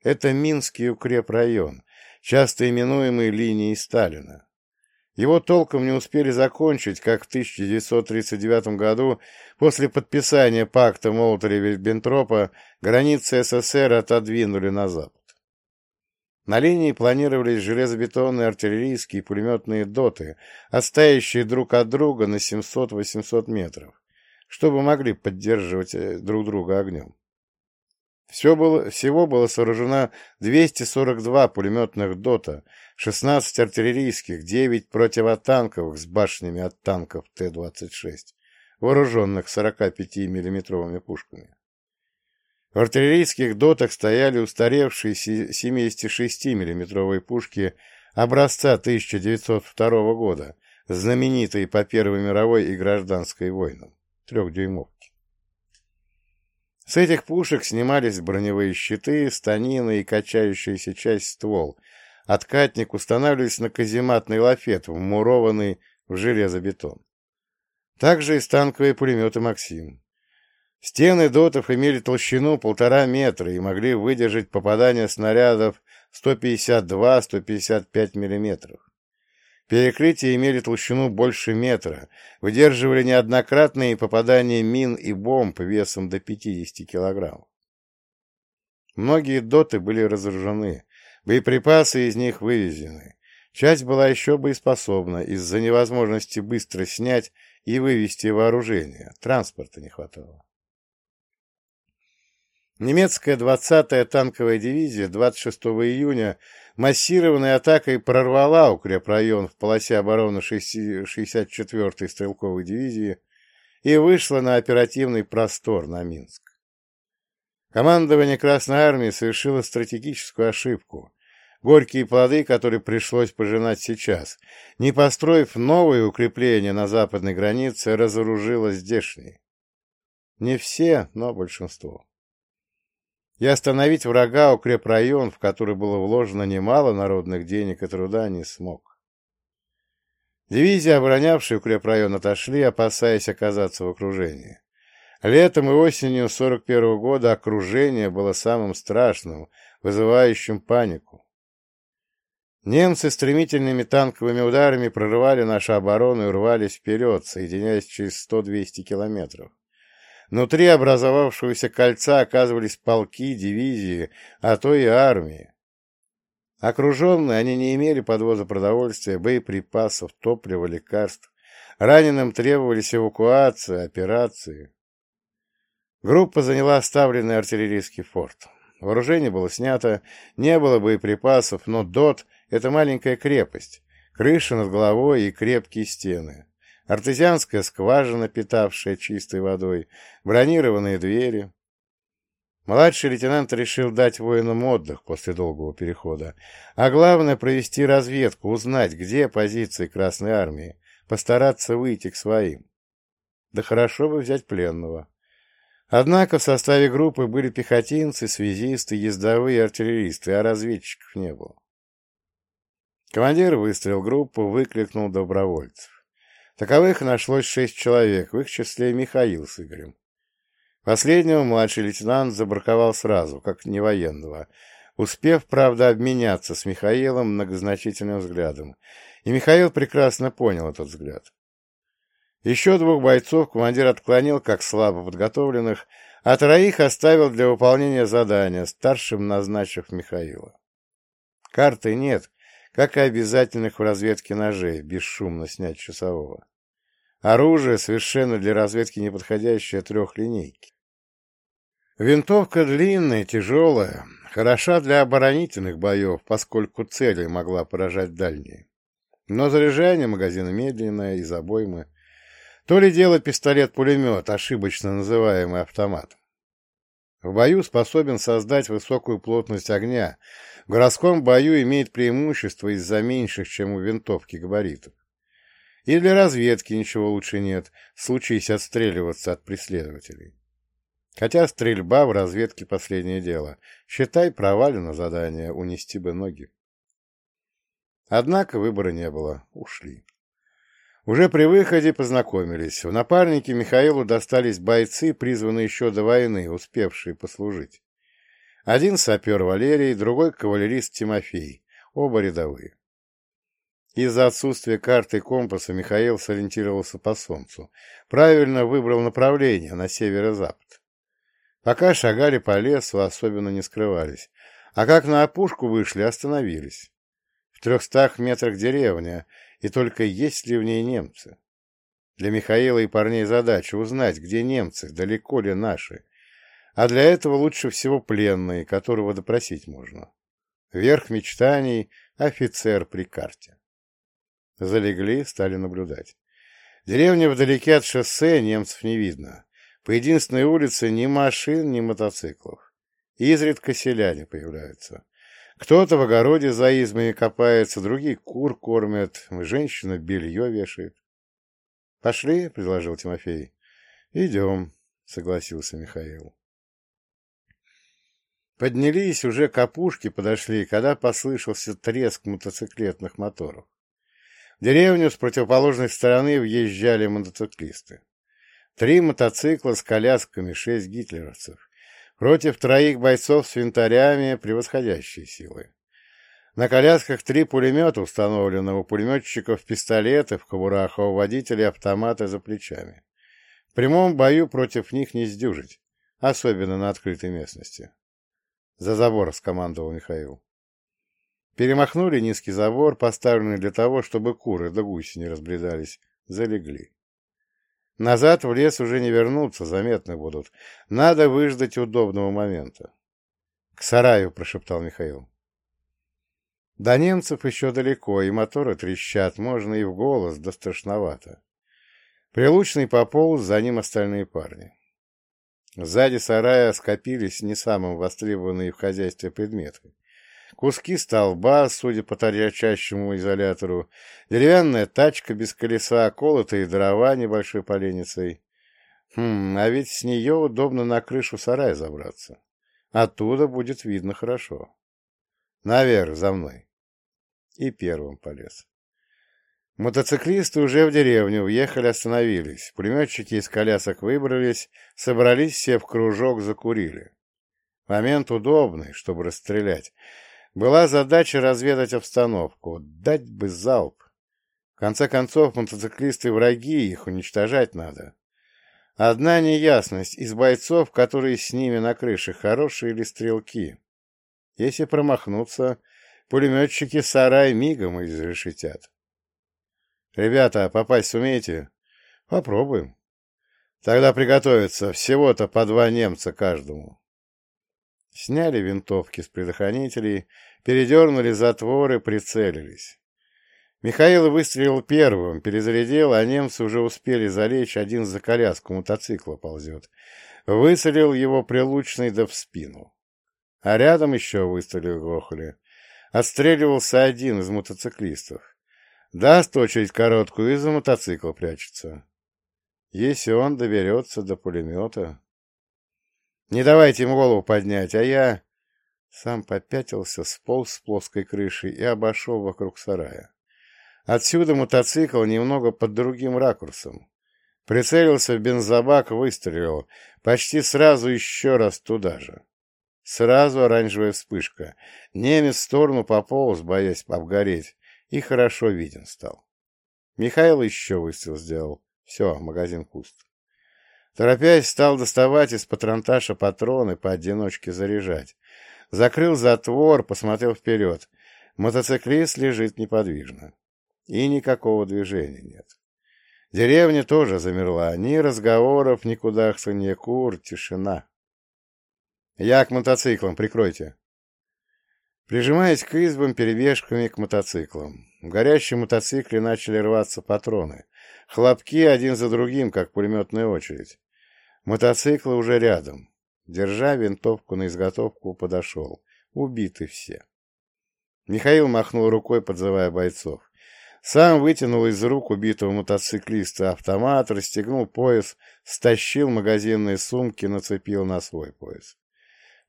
Это Минский укрепрайон, часто именуемый линией Сталина. Его толком не успели закончить, как в 1939 году, после подписания пакта Молотова-Риббентропа, границы СССР отодвинули на запад. На линии планировались железобетонные артиллерийские и пулеметные доты, отстоящие друг от друга на 700-800 метров, чтобы могли поддерживать э, друг друга огнем. Все было, всего было сооружено 242 пулеметных дота, 16 артиллерийских, 9 противотанковых с башнями от танков Т-26, вооруженных 45 миллиметровыми пушками. В артиллерийских дотах стояли устаревшие 76 миллиметровые пушки образца 1902 года, знаменитые по Первой мировой и гражданской войнам, трехдюймовки. С этих пушек снимались броневые щиты, станины и качающаяся часть ствол. Откатник устанавливались на казематный лафет, вмурованный в железобетон. Также и станковые пулеметы «Максим». Стены дотов имели толщину полтора метра и могли выдержать попадание снарядов 152-155 мм. Перекрытия имели толщину больше метра, выдерживали неоднократные попадания мин и бомб весом до 50 килограммов. Многие доты были разоружены, боеприпасы из них вывезены. Часть была еще боеспособна из-за невозможности быстро снять и вывести вооружение, транспорта не хватало. Немецкая 20-я танковая дивизия 26 июня массированной атакой прорвала укрепрайон в полосе обороны 64-й стрелковой дивизии и вышла на оперативный простор на Минск. Командование Красной Армии совершило стратегическую ошибку, горькие плоды, которые пришлось пожинать сейчас, не построив новые укрепления на западной границе, разоружило здешние. Не все, но большинство и остановить врага укрепрайон, в который было вложено немало народных денег и труда, не смог. Дивизии, оборонявшие укрепрайон, отошли, опасаясь оказаться в окружении. Летом и осенью 41 -го года окружение было самым страшным, вызывающим панику. Немцы стремительными танковыми ударами прорывали нашу оборону и рвались вперед, соединяясь через 100-200 километров. Внутри образовавшегося кольца оказывались полки, дивизии, а то и армии. Окруженные, они не имели подвоза продовольствия, боеприпасов, топлива, лекарств. Раненым требовались эвакуация, операции. Группа заняла оставленный артиллерийский форт. Вооружение было снято, не было боеприпасов, но ДОТ — это маленькая крепость, крыша над головой и крепкие стены артезианская скважина, питавшая чистой водой, бронированные двери. Младший лейтенант решил дать воинам отдых после долгого перехода, а главное провести разведку, узнать, где позиции Красной Армии, постараться выйти к своим. Да хорошо бы взять пленного. Однако в составе группы были пехотинцы, связисты, ездовые артиллеристы, а разведчиков не было. Командир выстрелил группу, выкликнул добровольцев. Таковых нашлось шесть человек, в их числе Михаил с Игорем. Последнего младший лейтенант забраковал сразу, как невоенного, успев, правда, обменяться с Михаилом многозначительным взглядом. И Михаил прекрасно понял этот взгляд. Еще двух бойцов командир отклонил, как слабо подготовленных, а троих оставил для выполнения задания, старшим назначив Михаила. Карты нет, как и обязательных в разведке ножей, бесшумно снять часового. Оружие совершенно для разведки неподходящее трехлинейки. Винтовка длинная, тяжелая, хороша для оборонительных боев, поскольку цели могла поражать дальние. Но заряжание магазина медленное, из обоймы. То ли дело пистолет-пулемет, ошибочно называемый автоматом. В бою способен создать высокую плотность огня, в городском бою имеет преимущество из-за меньших, чем у винтовки, габаритов. И для разведки ничего лучше нет, случись отстреливаться от преследователей. Хотя стрельба в разведке последнее дело. Считай, провалено задание, унести бы ноги. Однако выбора не было, ушли. Уже при выходе познакомились. В напарнике Михаилу достались бойцы, призванные еще до войны, успевшие послужить. Один сапер Валерий, другой кавалерист Тимофей, оба рядовые. Из-за отсутствия карты и компаса Михаил сориентировался по солнцу. Правильно выбрал направление на северо-запад. Пока шагали по лесу, особенно не скрывались. А как на опушку вышли, остановились. В трехстах метрах деревня, и только есть ли в ней немцы. Для Михаила и парней задача узнать, где немцы, далеко ли наши, а для этого лучше всего пленный, которого допросить можно. Верх мечтаний — офицер при карте. Залегли, стали наблюдать. Деревня вдалеке от шоссе, немцев не видно. По единственной улице ни машин, ни мотоциклов. Изредка селяне появляются. Кто-то в огороде за измами копается, другие кур кормят, женщина белье вешает. — Пошли, — предложил Тимофей. — Идем, — согласился Михаил. Поднялись, уже к опушке подошли, когда послышался треск мотоциклетных моторов. В деревню с противоположной стороны въезжали мотоциклисты. Три мотоцикла с колясками, шесть гитлеровцев. Против троих бойцов с винтарями превосходящие силы. На колясках три пулемета, установленного у пулеметчиков пистолеты в кобурах, а у водителей автоматы за плечами. В прямом бою против них не сдюжить, особенно на открытой местности. «За забор!» — скомандовал Михаил. Перемахнули низкий забор, поставленный для того, чтобы куры да гуси не разбредались, залегли. Назад в лес уже не вернуться, заметны будут. Надо выждать удобного момента. — К сараю, — прошептал Михаил. До немцев еще далеко, и моторы трещат, можно и в голос, да страшновато. Прилучный пополз, за ним остальные парни. Сзади сарая скопились не самым востребованные в хозяйстве предметы. Куски столба, судя по торчащему изолятору, деревянная тачка без колеса, колотые дрова небольшой поленницей. Хм, а ведь с нее удобно на крышу сарая забраться. Оттуда будет видно хорошо. Наверх, за мной. И первым полез. Мотоциклисты уже в деревню въехали, остановились. Пулеметчики из колясок выбрались, собрались все в кружок, закурили. Момент удобный, чтобы расстрелять. Была задача разведать обстановку, дать бы залп. В конце концов, мотоциклисты враги, их уничтожать надо. Одна неясность из бойцов, которые с ними на крыше, хорошие или стрелки. Если промахнуться, пулеметчики сарай мигом изрешетят. Ребята, попасть сумеете? Попробуем. Тогда приготовиться, всего-то по два немца каждому. Сняли винтовки с предохранителей, передернули затворы, прицелились. Михаил выстрелил первым, перезарядил, а немцы уже успели залечь, один за коляску мотоцикла ползет. Выцелил его прилучный да в спину. А рядом еще выстрелил грохали. Отстреливался один из мотоциклистов. Даст очередь короткую и за мотоцикл прячется. Если он доберется до пулемета... Не давайте ему голову поднять, а я... Сам попятился, сполз с плоской крыши и обошел вокруг сарая. Отсюда мотоцикл немного под другим ракурсом. Прицелился в бензобак, выстрелил. Почти сразу еще раз туда же. Сразу оранжевая вспышка. Немец в сторону пополз, боясь обгореть, и хорошо виден стал. Михаил еще выстрел сделал. Все, магазин пуст. Торопясь, стал доставать из патронташа патроны поодиночке заряжать. Закрыл затвор, посмотрел вперед. Мотоциклист лежит неподвижно. И никакого движения нет. Деревня тоже замерла. Ни разговоров, ни кудахтанья кур, тишина. «Я к мотоциклам, прикройте!» Прижимаясь к избам перебежками к мотоциклам. В горящем мотоцикле начали рваться патроны. Хлопки один за другим, как пулеметная очередь. Мотоциклы уже рядом. Держа винтовку на изготовку, подошел. Убиты все. Михаил махнул рукой, подзывая бойцов. Сам вытянул из рук убитого мотоциклиста автомат, расстегнул пояс, стащил магазинные сумки, нацепил на свой пояс.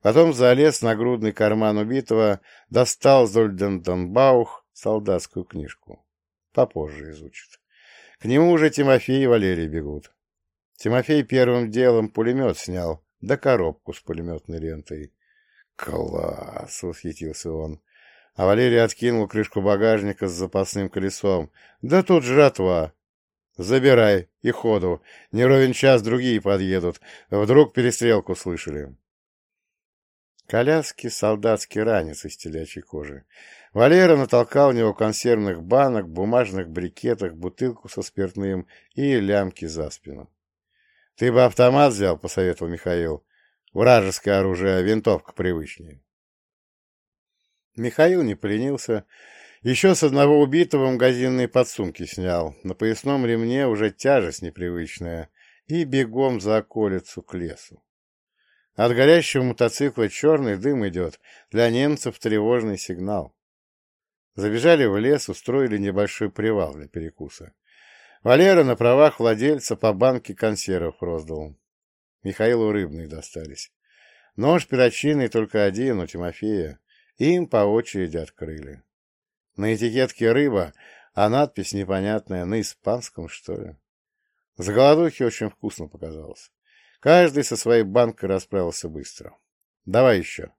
Потом залез на грудный карман убитого, достал Зольденденбаух, солдатскую книжку. Попозже изучит. К нему уже Тимофей и Валерий бегут. Тимофей первым делом пулемет снял, да коробку с пулеметной лентой. «Класс!» — восхитился он. А Валерий откинул крышку багажника с запасным колесом. «Да тут жратва!» «Забирай и ходу. Не ровен час другие подъедут. Вдруг перестрелку слышали». Коляски солдатский ранец из телячьей кожи. Валера натолкал в него консервных банок, бумажных брикетах, бутылку со спиртным и лямки за спину. «Ты бы автомат взял», — посоветовал Михаил. «Вражеское оружие, винтовка привычнее». Михаил не поленился. Еще с одного убитого магазинные подсумки снял. На поясном ремне уже тяжесть непривычная. И бегом за околицу к лесу. От горящего мотоцикла черный дым идет. Для немцев тревожный сигнал. Забежали в лес, устроили небольшой привал для перекуса. Валера на правах владельца по банке консервов роздал. Михаилу рыбные достались. Нож перочинный только один, у Тимофея. Им по очереди открыли. На этикетке рыба, а надпись непонятная, на испанском, что ли. С голодухи очень вкусно показалось. Каждый со своей банкой расправился быстро. Давай еще.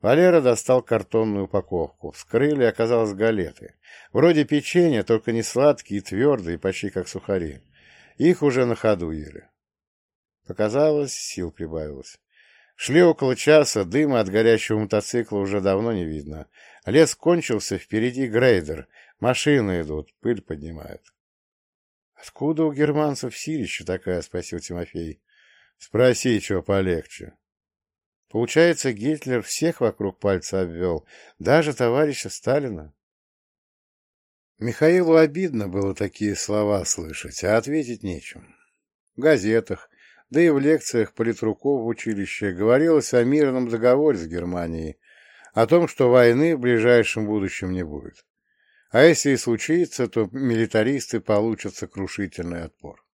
Валера достал картонную упаковку. Вскрыли, оказалось, галеты. Вроде печенья, только не сладкие, твердые, почти как сухари. Их уже на ходу ели. Показалось, сил прибавилось. Шли около часа, дыма от горящего мотоцикла уже давно не видно. Лес кончился, впереди грейдер. Машины идут, пыль поднимают. «Откуда у германцев силища такая?» — спросил Тимофей. «Спроси, что полегче». Получается, Гитлер всех вокруг пальца обвел, даже товарища Сталина. Михаилу обидно было такие слова слышать, а ответить нечем. В газетах, да и в лекциях политруков в училище говорилось о мирном договоре с Германией, о том, что войны в ближайшем будущем не будет. А если и случится, то милитаристы получат сокрушительный отпор.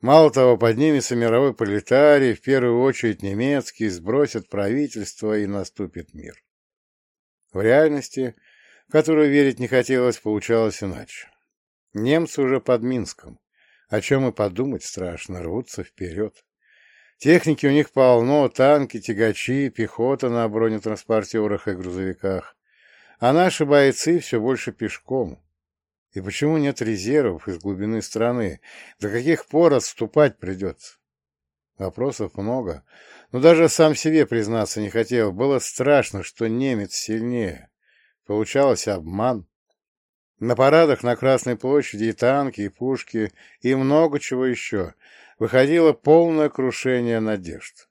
Мало того, поднимется мировой пролетарий, в первую очередь немецкий, сбросит правительство и наступит мир. В реальности, в которую верить не хотелось, получалось иначе. Немцы уже под Минском, о чем и подумать страшно, рвутся вперед. Техники у них полно, танки, тягачи, пехота на бронетранспортерах и грузовиках. А наши бойцы все больше пешком. И почему нет резервов из глубины страны? До каких пор отступать придется? Вопросов много, но даже сам себе признаться не хотел. Было страшно, что немец сильнее. Получалось обман. На парадах на Красной площади и танки, и пушки, и много чего еще. Выходило полное крушение надежд.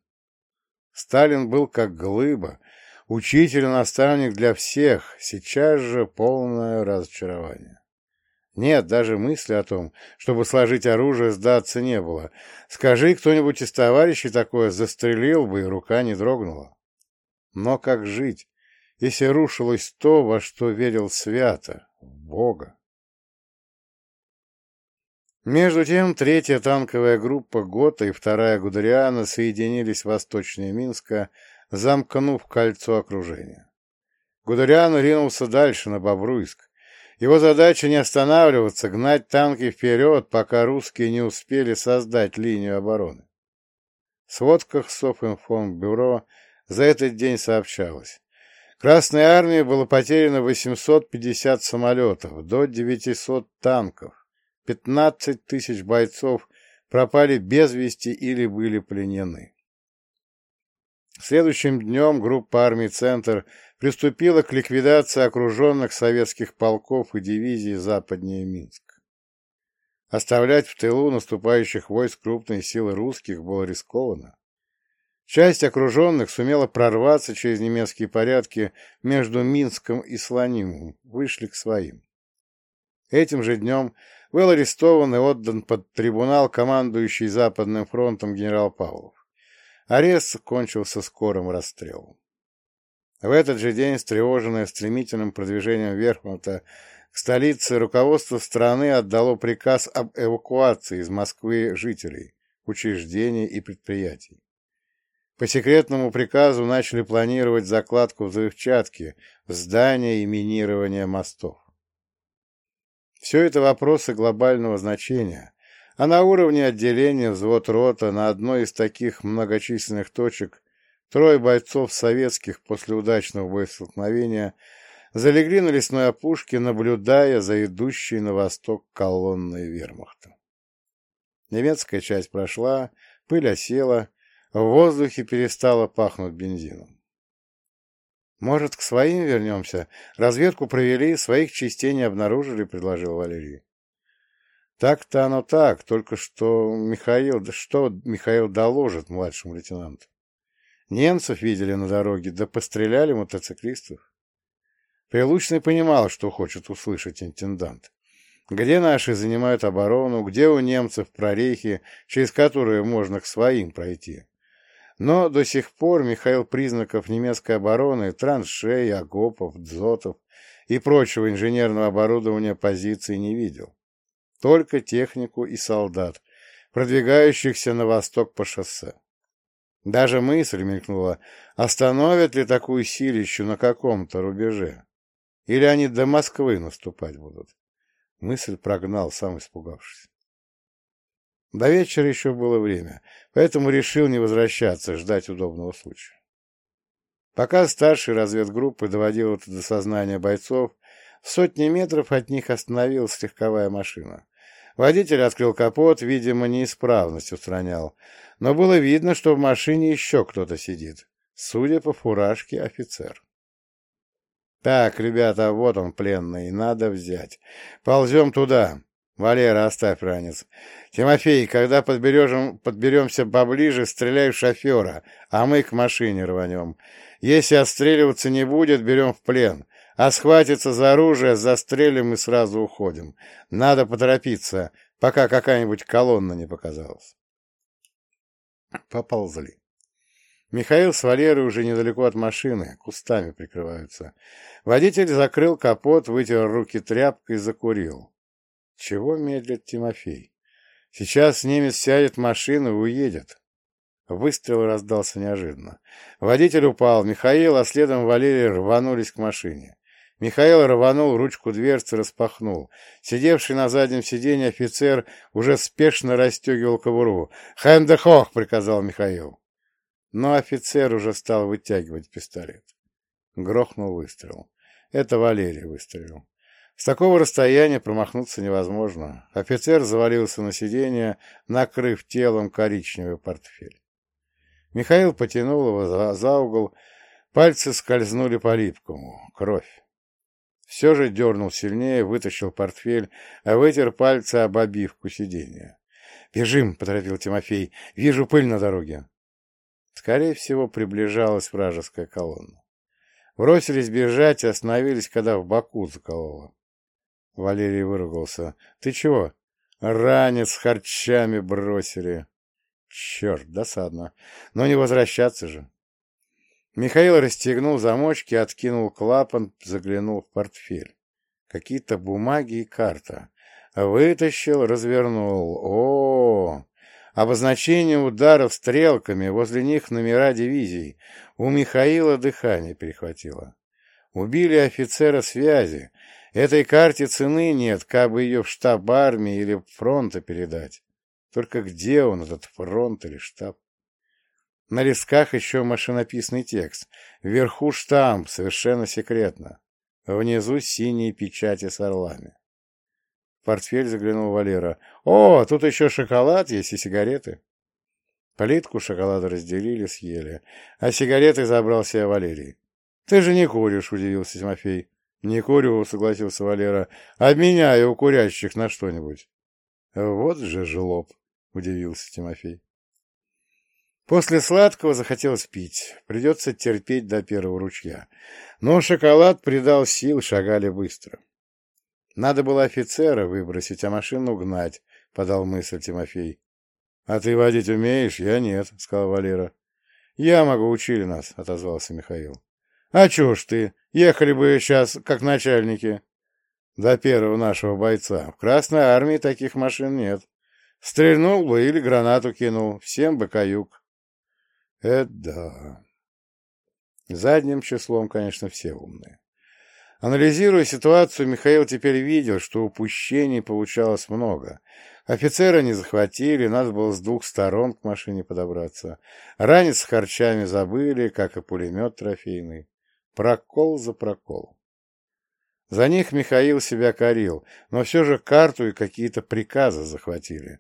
Сталин был как глыба, Учитель наставник для всех, сейчас же полное разочарование. Нет, даже мысли о том, чтобы сложить оружие, сдаться не было. Скажи кто-нибудь из товарищей такое, застрелил бы, и рука не дрогнула. Но как жить, если рушилось то, во что верил свято, в Бога? Между тем, третья танковая группа ГОТА и вторая Гудериана соединились восточнее Минска замкнув кольцо окружения. Гудериан ринулся дальше, на Бобруйск. Его задача не останавливаться, гнать танки вперед, пока русские не успели создать линию обороны. В сводках Софинформбюро за этот день сообщалось. Красной армии было потеряно 850 самолетов, до 900 танков, 15 тысяч бойцов пропали без вести или были пленены. Следующим днем группа армий «Центр» приступила к ликвидации окруженных советских полков и дивизий западнее Минск. Оставлять в тылу наступающих войск крупные силы русских было рискованно. Часть окруженных сумела прорваться через немецкие порядки между Минском и Слонимым, вышли к своим. Этим же днем был арестован и отдан под трибунал командующий Западным фронтом генерал Павлов. Арест кончился скорым расстрелом. В этот же день, встревоженное стремительным продвижением Верхмута к столице, руководство страны отдало приказ об эвакуации из Москвы жителей, учреждений и предприятий. По секретному приказу начали планировать закладку взрывчатки здания и минирование мостов. Все это вопросы глобального значения, а на уровне отделения взвод рота на одной из таких многочисленных точек трое бойцов советских после удачного боестолкновения залегли на лесной опушке, наблюдая за идущей на восток колонной вермахта. Немецкая часть прошла, пыль осела, в воздухе перестало пахнуть бензином. «Может, к своим вернемся? Разведку провели, своих частей не обнаружили», — предложил Валерий. Так-то оно так, только что Михаил, да что Михаил доложит младшему лейтенанту? Немцев видели на дороге, да постреляли мотоциклистов. Прилучный понимал, что хочет услышать интендант. Где наши занимают оборону, где у немцев прорехи, через которые можно к своим пройти. Но до сих пор Михаил признаков немецкой обороны, траншей, окопов, дзотов и прочего инженерного оборудования позиции не видел. Только технику и солдат, продвигающихся на восток по шоссе. Даже мысль мелькнула, остановят ли такую силищу на каком-то рубеже? Или они до Москвы наступать будут? Мысль прогнал, сам испугавшись. До вечера еще было время, поэтому решил не возвращаться, ждать удобного случая. Пока старший разведгруппы доводил это до сознания бойцов, сотни метров от них остановилась легковая машина. Водитель открыл капот, видимо, неисправность устранял, но было видно, что в машине еще кто-то сидит. Судя по фуражке, офицер. Так, ребята, вот он, пленный, надо взять. Ползем туда. Валера, оставь ранец. Тимофей, когда подберем, подберемся поближе, стреляй в шофера, а мы к машине рванем. Если отстреливаться не будет, берем в плен. А схватится за оружие, застрелим и сразу уходим. Надо поторопиться, пока какая-нибудь колонна не показалась. Поползли. Михаил с Валерой уже недалеко от машины, кустами прикрываются. Водитель закрыл капот, вытер руки тряпкой и закурил. Чего медлит Тимофей? Сейчас немец сядет в машину и уедет. Выстрел раздался неожиданно. Водитель упал, Михаил, а следом Валерий рванулись к машине. Михаил рванул ручку дверцы, распахнул. Сидевший на заднем сиденье офицер уже спешно расстегивал кобуру. «Хэндехох!» — приказал Михаил. Но офицер уже стал вытягивать пистолет. Грохнул выстрел. Это Валерий выстрелил. С такого расстояния промахнуться невозможно. Офицер завалился на сиденье, накрыв телом коричневый портфель. Михаил потянул его за, за угол, пальцы скользнули по липкому. Кровь. Все же дернул сильнее, вытащил портфель, а вытер пальцы об обивку сиденья. «Бежим!» — поторопил Тимофей. «Вижу пыль на дороге!» Скорее всего, приближалась вражеская колонна. Бросились бежать и остановились, когда в боку закололо. Валерий выругался. — Ты чего? Ранец с харчами бросили. Черт, досадно. Но не возвращаться же. Михаил расстегнул замочки, откинул клапан, заглянул в портфель. Какие-то бумаги и карта. Вытащил, развернул. О, -о, -о! Обозначение ударов стрелками, возле них номера дивизий. У Михаила дыхание перехватило. Убили офицера связи. Этой карте цены нет, как бы ее в штаб армии или фронта передать. Только где он, этот фронт или штаб? На листках еще машинописный текст. Вверху штамп, совершенно секретно. Внизу синие печати с орлами портфель заглянул Валера. «О, тут еще шоколад есть и сигареты». Плитку шоколада разделили, съели, а сигареты забрал себе Валерий. «Ты же не куришь», — удивился Тимофей. «Не курю», — согласился Валера. «Обменяю у курящих на что-нибудь». «Вот же жлоб», — удивился Тимофей. После сладкого захотелось пить. Придется терпеть до первого ручья. Но шоколад придал сил, шагали быстро. Надо было офицера выбросить, а машину гнать, — подал мысль Тимофей. — А ты водить умеешь? Я нет, — сказал Валера. — Я могу, учили нас, — отозвался Михаил. — А чё ж ты? Ехали бы сейчас, как начальники. До первого нашего бойца. В Красной армии таких машин нет. Стрельнул бы или гранату кинул. Всем бы каюк. Это да. Задним числом, конечно, все умные. Анализируя ситуацию, Михаил теперь видел, что упущений получалось много. Офицера не захватили, надо было с двух сторон к машине подобраться. Ранец с харчами забыли, как и пулемет трофейный. Прокол за прокол. За них Михаил себя корил, но все же карту и какие-то приказы захватили.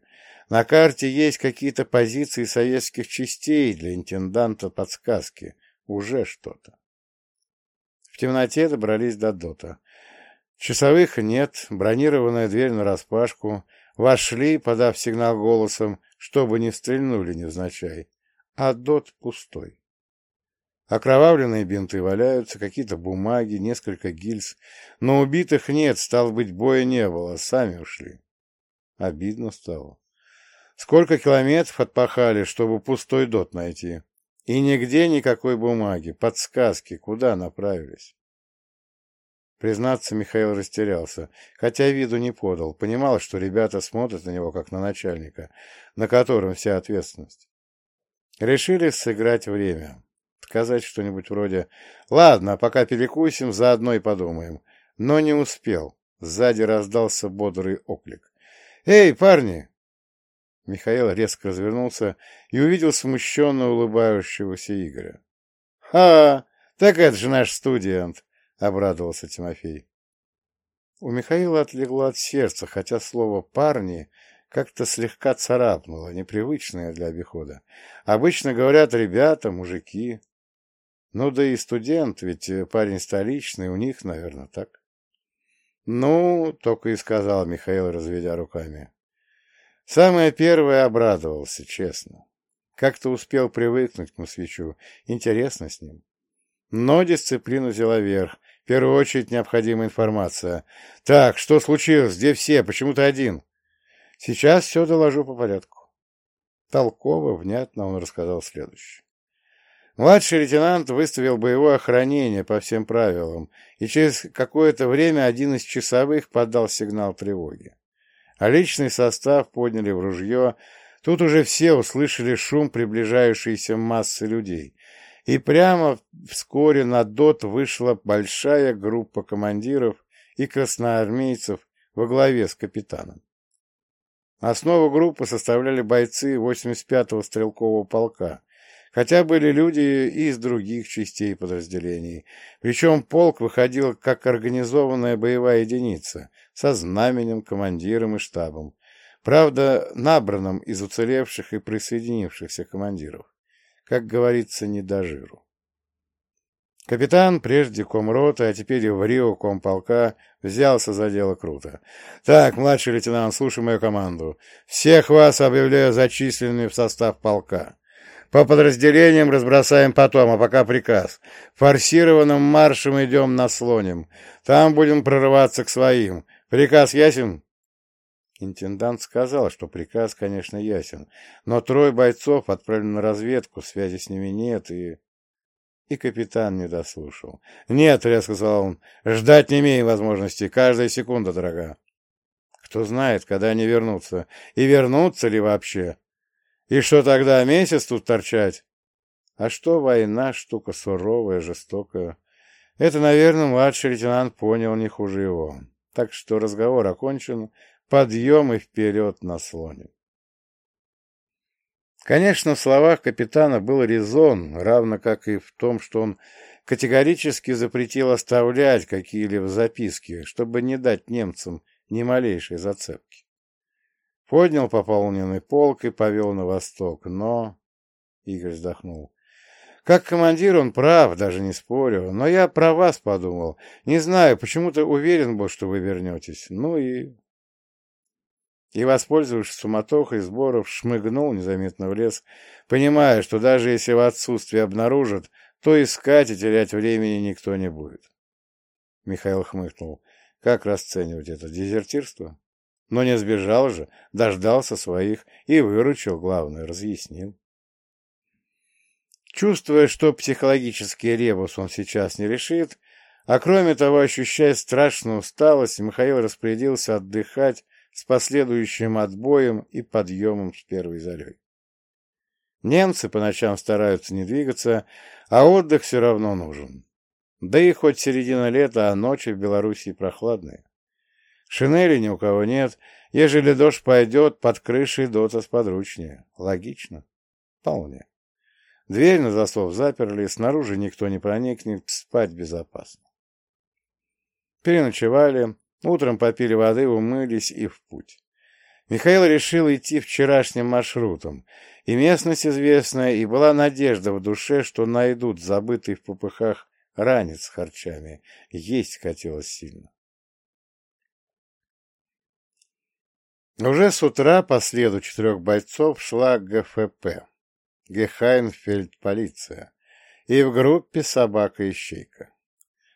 На карте есть какие-то позиции советских частей для интенданта подсказки. Уже что-то. В темноте добрались до дота. Часовых нет, бронированная дверь нараспашку. Вошли, подав сигнал голосом, чтобы не стрельнули невзначай. А дот пустой. Окровавленные бинты валяются, какие-то бумаги, несколько гильз. Но убитых нет, стало быть, боя не было, сами ушли. Обидно стало. Сколько километров отпахали, чтобы пустой дот найти? И нигде никакой бумаги, подсказки, куда направились. Признаться, Михаил растерялся, хотя виду не подал, понимал, что ребята смотрят на него как на начальника, на котором вся ответственность. Решили сыграть время, сказать что-нибудь вроде «Ладно, пока перекусим, заодно и подумаем». Но не успел. Сзади раздался бодрый оклик. «Эй, парни!» Михаил резко развернулся и увидел смущенно улыбающегося Игоря. «А, так это же наш студент!» — обрадовался Тимофей. У Михаила отлегло от сердца, хотя слово «парни» как-то слегка царапнуло, непривычное для обихода. Обычно говорят «ребята», «мужики». Ну да и студент, ведь парень столичный, у них, наверное, так. «Ну», — только и сказал Михаил, разведя руками. Самое первое обрадовался, честно. Как-то успел привыкнуть к москвичу. Интересно с ним. Но дисциплина взяла верх. В первую очередь необходимая информация. «Так, что случилось? Где все? Почему ты один?» «Сейчас все доложу по порядку». Толково, внятно он рассказал следующее. Младший лейтенант выставил боевое охранение по всем правилам, и через какое-то время один из часовых подал сигнал тревоги. А личный состав подняли в ружье. Тут уже все услышали шум приближающейся массы людей, и прямо вскоре на ДОТ вышла большая группа командиров и красноармейцев во главе с капитаном. Основу группы составляли бойцы 85-го стрелкового полка, хотя были люди и из других частей подразделений. Причем полк выходил как организованная боевая единица со знаменем, командиром и штабом, правда, набранным из уцелевших и присоединившихся командиров как говорится, не до жиру. Капитан, прежде комроты, а теперь и в Рио комполка, взялся за дело круто. «Так, младший лейтенант, слушай мою команду. Всех вас объявляю зачисленными в состав полка. По подразделениям разбросаем потом, а пока приказ. Форсированным маршем идем на слоним. Там будем прорываться к своим. Приказ ясен?» Интендант сказал, что приказ, конечно, ясен, но трое бойцов отправлены на разведку, связи с ними нет, и... И капитан не дослушал. «Нет», — резко сказал он, — «ждать не имеем возможности, каждая секунда дорога. Кто знает, когда они вернутся, и вернутся ли вообще. И что тогда, месяц тут торчать? А что война, штука суровая, жестокая. Это, наверное, младший лейтенант понял не хуже его. Так что разговор окончен, подъем и вперед на слоне. Конечно, в словах капитана был резон, равно как и в том, что он категорически запретил оставлять какие-либо записки, чтобы не дать немцам ни малейшей зацепки. Поднял пополненный полк и повел на восток, но... Игорь вздохнул. Как командир он прав, даже не спорю, но я про вас подумал. Не знаю, почему-то уверен был, что вы вернетесь. Ну и и, воспользовавшись суматохой сборов, шмыгнул незаметно в лес, понимая, что даже если в отсутствие обнаружат, то искать и терять времени никто не будет. Михаил хмыкнул. Как расценивать это? Дезертирство? Но не сбежал же, дождался своих и выручил, главное, разъяснил. Чувствуя, что психологический ребус он сейчас не решит, а кроме того, ощущая страшную усталость, Михаил распорядился отдыхать с последующим отбоем и подъемом с первой зарей. Немцы по ночам стараются не двигаться, а отдых все равно нужен. Да и хоть середина лета, а ночи в Белоруссии прохладные. Шинели ни у кого нет, ежели дождь пойдет, под крышей дота сподручнее. Логично? Вполне. Дверь на засов заперли, снаружи никто не проникнет, спать безопасно. Переночевали, Утром попили воды, умылись и в путь. Михаил решил идти вчерашним маршрутом, и местность известная, и была надежда в душе, что найдут забытый в попыхах ранец с харчами. Есть хотелось сильно. Уже с утра по следу четырех бойцов шла ГФП, Гехайнфельд-полиция, и в группе собака-ищейка.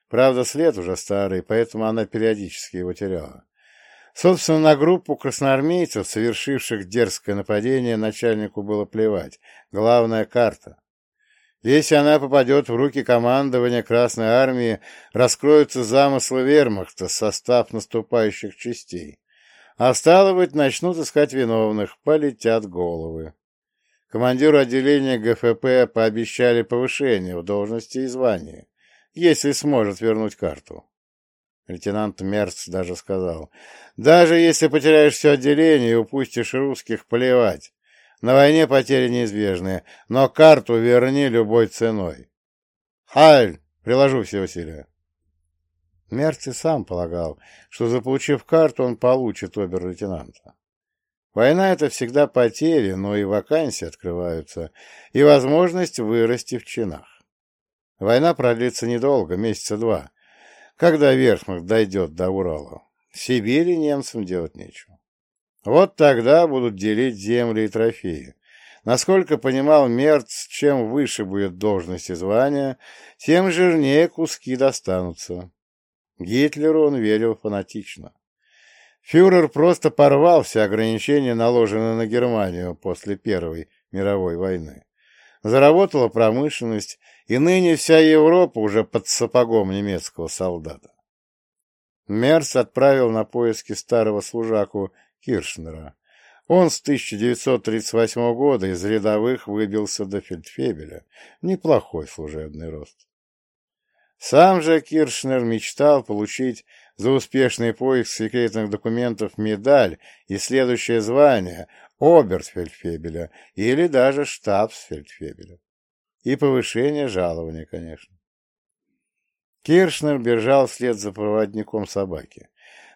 Правда, след уже старый, поэтому она периодически его теряла. Собственно, на группу красноармейцев, совершивших дерзкое нападение, начальнику было плевать. Главная — карта. Если она попадет в руки командования Красной Армии, раскроются замыслы вермахта, состав наступающих частей. А стало быть, начнут искать виновных, полетят головы. Командиру отделения ГФП пообещали повышение в должности и звании, если сможет вернуть карту. Лейтенант Мерц даже сказал, «Даже если потеряешь все отделение и упустишь русских, плевать. На войне потери неизбежны, но карту верни любой ценой. Хайль! Приложу все усилия». Мерц и сам полагал, что, заполучив карту, он получит обер-лейтенанта. Война — это всегда потери, но и вакансии открываются, и возможность вырасти в чинах. Война продлится недолго, месяца два, когда Верхмах дойдет до Урала. В Сибири немцам делать нечего. Вот тогда будут делить земли и трофеи. Насколько понимал Мерц, чем выше будет должность и звание, тем жирнее куски достанутся. Гитлеру он верил фанатично. Фюрер просто порвал все ограничения, наложенные на Германию после Первой мировой войны. Заработала промышленность, и ныне вся Европа уже под сапогом немецкого солдата. Мерс отправил на поиски старого служаку Киршнера. Он с 1938 года из рядовых выбился до фельдфебеля. Неплохой служебный рост. Сам же Киршнер мечтал получить за успешный поиск секретных документов медаль и следующее звание оберфельдфебеля или даже штабсфельдфебеля. И повышение жалования, конечно. Киршнер бежал вслед за проводником собаки.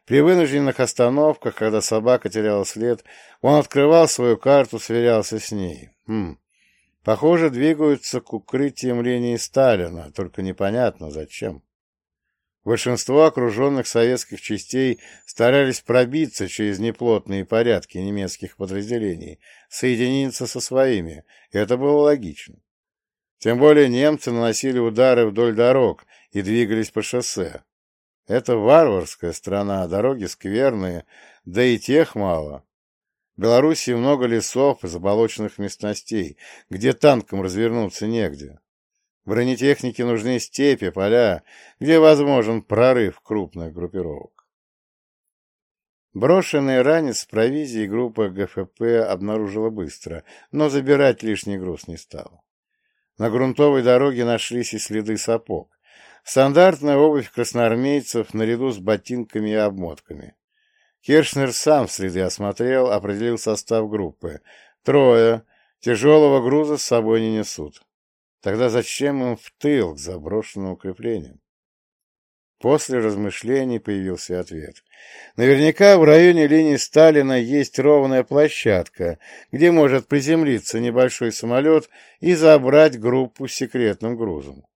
При вынужденных остановках, когда собака теряла след, он открывал свою карту, сверялся с ней. Хм, Похоже, двигаются к укрытиям линии Сталина, только непонятно зачем. Большинство окруженных советских частей старались пробиться через неплотные порядки немецких подразделений, соединиться со своими, и это было логично. Тем более немцы наносили удары вдоль дорог и двигались по шоссе. Это варварская страна, дороги скверные, да и тех мало. В Белоруссии много лесов и заболоченных местностей, где танкам развернуться негде. Бронетехнике нужны степи, поля, где возможен прорыв крупных группировок. Брошенный ранец с провизией группа ГФП обнаружила быстро, но забирать лишний груз не стала. На грунтовой дороге нашлись и следы сапог. Стандартная обувь красноармейцев наряду с ботинками и обмотками. Киршнер сам следы осмотрел, определил состав группы. Трое. Тяжелого груза с собой не несут. Тогда зачем им в тыл к заброшенным укреплениям? После размышлений появился ответ. Наверняка в районе линии Сталина есть ровная площадка, где может приземлиться небольшой самолет и забрать группу с секретным грузом.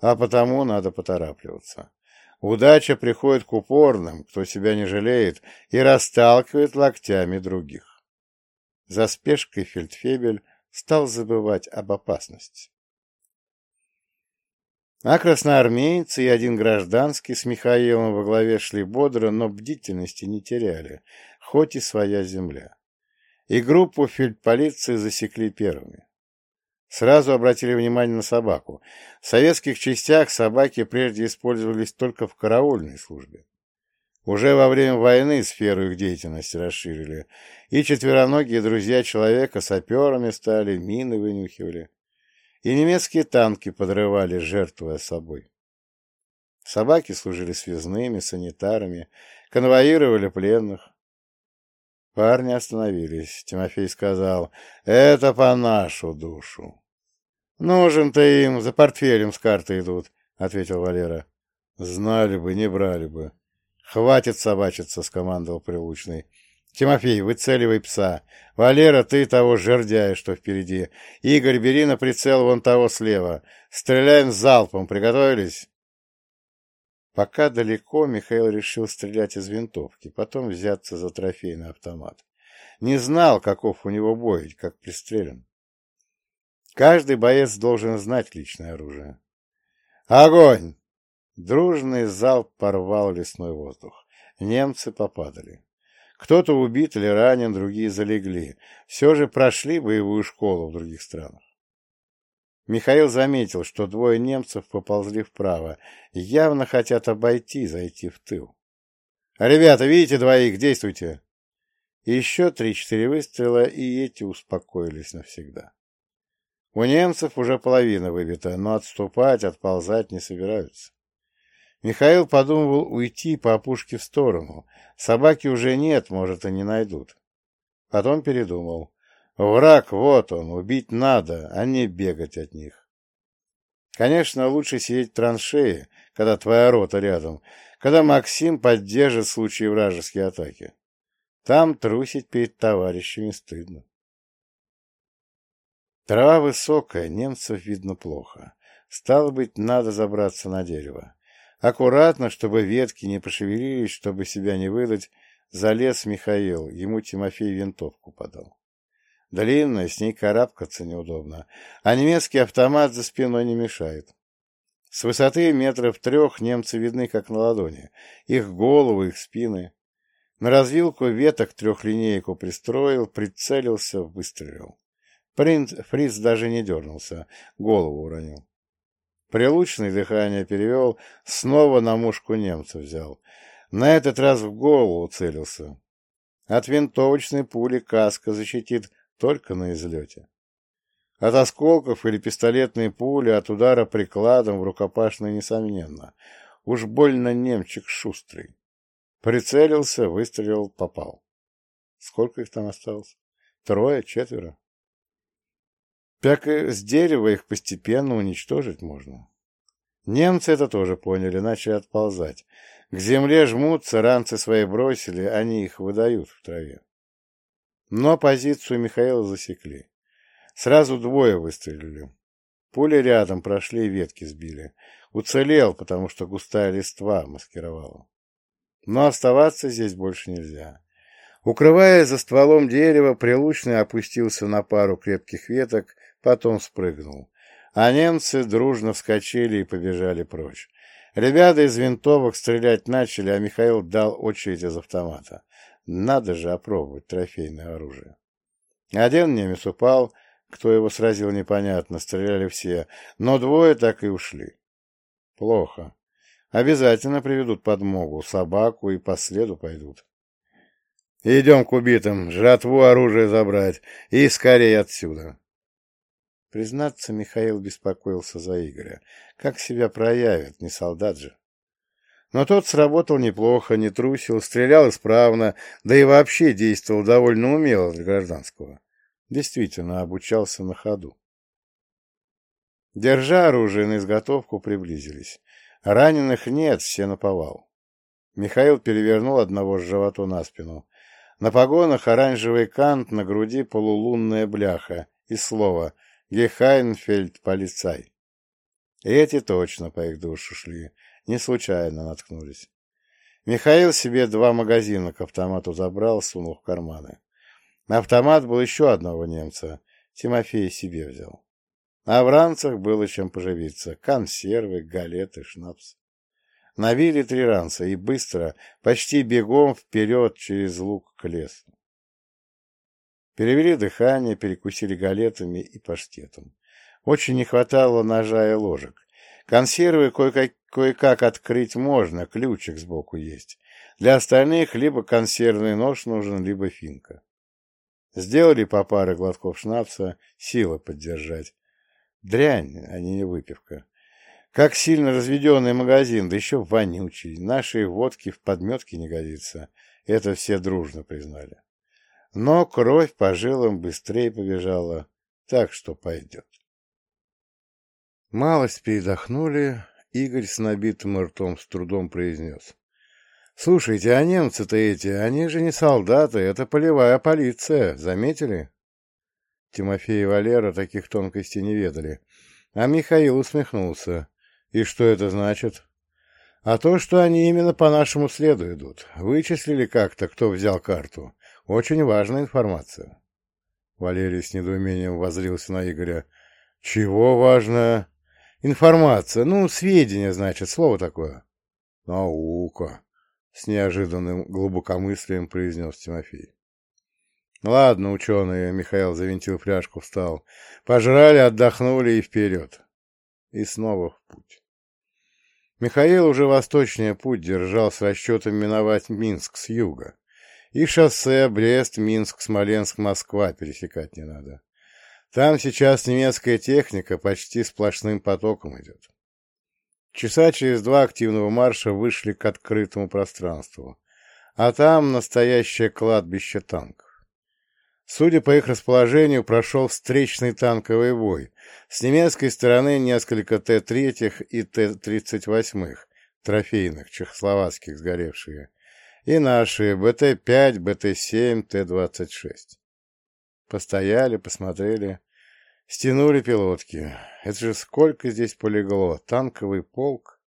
А потому надо поторапливаться. Удача приходит к упорным, кто себя не жалеет, и расталкивает локтями других. За спешкой фельдфебель стал забывать об опасности. А красноармейцы и один гражданский с Михаилом во главе шли бодро, но бдительности не теряли, хоть и своя земля. И группу фельдполиции засекли первыми. Сразу обратили внимание на собаку. В советских частях собаки прежде использовались только в караульной службе. Уже во время войны сферу их деятельности расширили, и четвероногие друзья человека саперами стали, мины вынюхивали, и немецкие танки подрывали, жертвуя собой. Собаки служили связными, санитарами, конвоировали пленных. Парни остановились. Тимофей сказал, «Это по нашу душу». «Нужен-то им, за портфелем с карты идут», — ответил Валера. «Знали бы, не брали бы». «Хватит собачиться», — скомандовал Прилучный. «Тимофей, выцеливай пса. Валера, ты того жердяя, что впереди. Игорь, бери на прицел вон того слева. Стреляем залпом. Приготовились?» Пока далеко, Михаил решил стрелять из винтовки, потом взяться за трофейный автомат. Не знал, каков у него бой, как пристрелен. Каждый боец должен знать личное оружие. Огонь! Дружный залп порвал лесной воздух. Немцы попадали. Кто-то убит или ранен, другие залегли. Все же прошли боевую школу в других странах. Михаил заметил, что двое немцев поползли вправо, явно хотят обойти, зайти в тыл. «Ребята, видите двоих, действуйте!» Еще три-четыре выстрела, и эти успокоились навсегда. У немцев уже половина выбита, но отступать, отползать не собираются. Михаил подумывал уйти по опушке в сторону. Собаки уже нет, может, и не найдут. Потом передумал. Враг, вот он, убить надо, а не бегать от них. Конечно, лучше сидеть в траншее, когда твоя рота рядом, когда Максим поддержит в случае вражеской атаки. Там трусить перед товарищами стыдно. Трава высокая, немцев видно плохо. Стало быть, надо забраться на дерево. Аккуратно, чтобы ветки не пошевелились, чтобы себя не выдать, залез Михаил, ему Тимофей винтовку подал. Длинная, с ней карабкаться неудобно, а немецкий автомат за спиной не мешает. С высоты метров трех немцы видны как на ладони, их головы, их спины. На развилку веток трехлинейку пристроил, прицелился, выстрелил. Принц, Фриц даже не дернулся, голову уронил. Прилучный дыхание перевел, снова на мушку немца взял. На этот раз в голову целился. От винтовочной пули каска защитит только на излете. От осколков или пистолетной пули, от удара прикладом в рукопашной несомненно. Уж больно немчик шустрый. Прицелился, выстрелил, попал. Сколько их там осталось? Трое, четверо? Так и с дерева их постепенно уничтожить можно. Немцы это тоже поняли, начали отползать. К земле жмутся, ранцы свои бросили, они их выдают в траве. Но позицию Михаила засекли. Сразу двое выстрелили. Пули рядом прошли и ветки сбили. Уцелел, потому что густая листва маскировала. Но оставаться здесь больше нельзя. Укрывая за стволом дерева, Прилучный опустился на пару крепких веток, потом спрыгнул. А немцы дружно вскочили и побежали прочь. Ребята из винтовок стрелять начали, а Михаил дал очередь из автомата. Надо же опробовать трофейное оружие. Один немец упал, кто его сразил, непонятно, стреляли все, но двое так и ушли. Плохо. Обязательно приведут подмогу, собаку и по следу пойдут. Идем к убитым, жратву оружие забрать и скорее отсюда. Признаться, Михаил беспокоился за Игоря. Как себя проявит, не солдат же. Но тот сработал неплохо, не трусил, стрелял исправно, да и вообще действовал довольно умело для гражданского. Действительно, обучался на ходу. Держа оружие на изготовку, приблизились. Раненых нет, все наповал. Михаил перевернул одного с животу на спину. На погонах оранжевый кант, на груди полулунная бляха и слово «Гехайнфельд, полицай». Эти точно по их душу шли. Не случайно наткнулись. Михаил себе два магазина к автомату забрал, сунул в карманы. Автомат был еще одного немца. Тимофей себе взял. А в ранцах было чем поживиться. Консервы, галеты, шнапс. Навили три ранца и быстро, почти бегом вперед через луг к лесу. Перевели дыхание, перекусили галетами и паштетом. Очень не хватало ножа и ложек. Консервы кое-как Кое-как открыть можно, ключик сбоку есть. Для остальных либо консервный нож нужен, либо финка. Сделали по паре глотков шнапса, сила поддержать. Дрянь, а не выпивка. Как сильно разведенный магазин, да еще вонючий. Нашей водки в подметке не годится. Это все дружно признали. Но кровь по жилам быстрее побежала, так что пойдет. Малость передохнули, Игорь с набитым ртом с трудом произнес. — Слушайте, а немцы-то эти, они же не солдаты, это полевая полиция, заметили? Тимофей и Валера таких тонкостей не ведали, а Михаил усмехнулся. — И что это значит? — А то, что они именно по нашему следу идут. Вычислили как-то, кто взял карту. Очень важная информация. Валерий с недоумением возрился на Игоря. — Чего важно? Информация. Ну, сведения, значит, слово такое. Наука. С неожиданным глубокомыслием произнес Тимофей. Ладно, ученые, Михаил завинтил фляжку, встал. Пожрали, отдохнули и вперед. И снова в путь. Михаил уже восточный путь держал с расчетом миновать Минск с юга. И шоссе Брест, Минск, Смоленск, Москва пересекать не надо. Там сейчас немецкая техника почти сплошным потоком идет. Часа через два активного марша вышли к открытому пространству, а там настоящее кладбище танков. Судя по их расположению, прошел встречный танковый бой. С немецкой стороны несколько Т-3 и Т-38, трофейных, чехословацких сгоревшие, и наши БТ-5, БТ-7, Т-26. Постояли, посмотрели, стянули пилотки. Это же сколько здесь полегло! Танковый полк!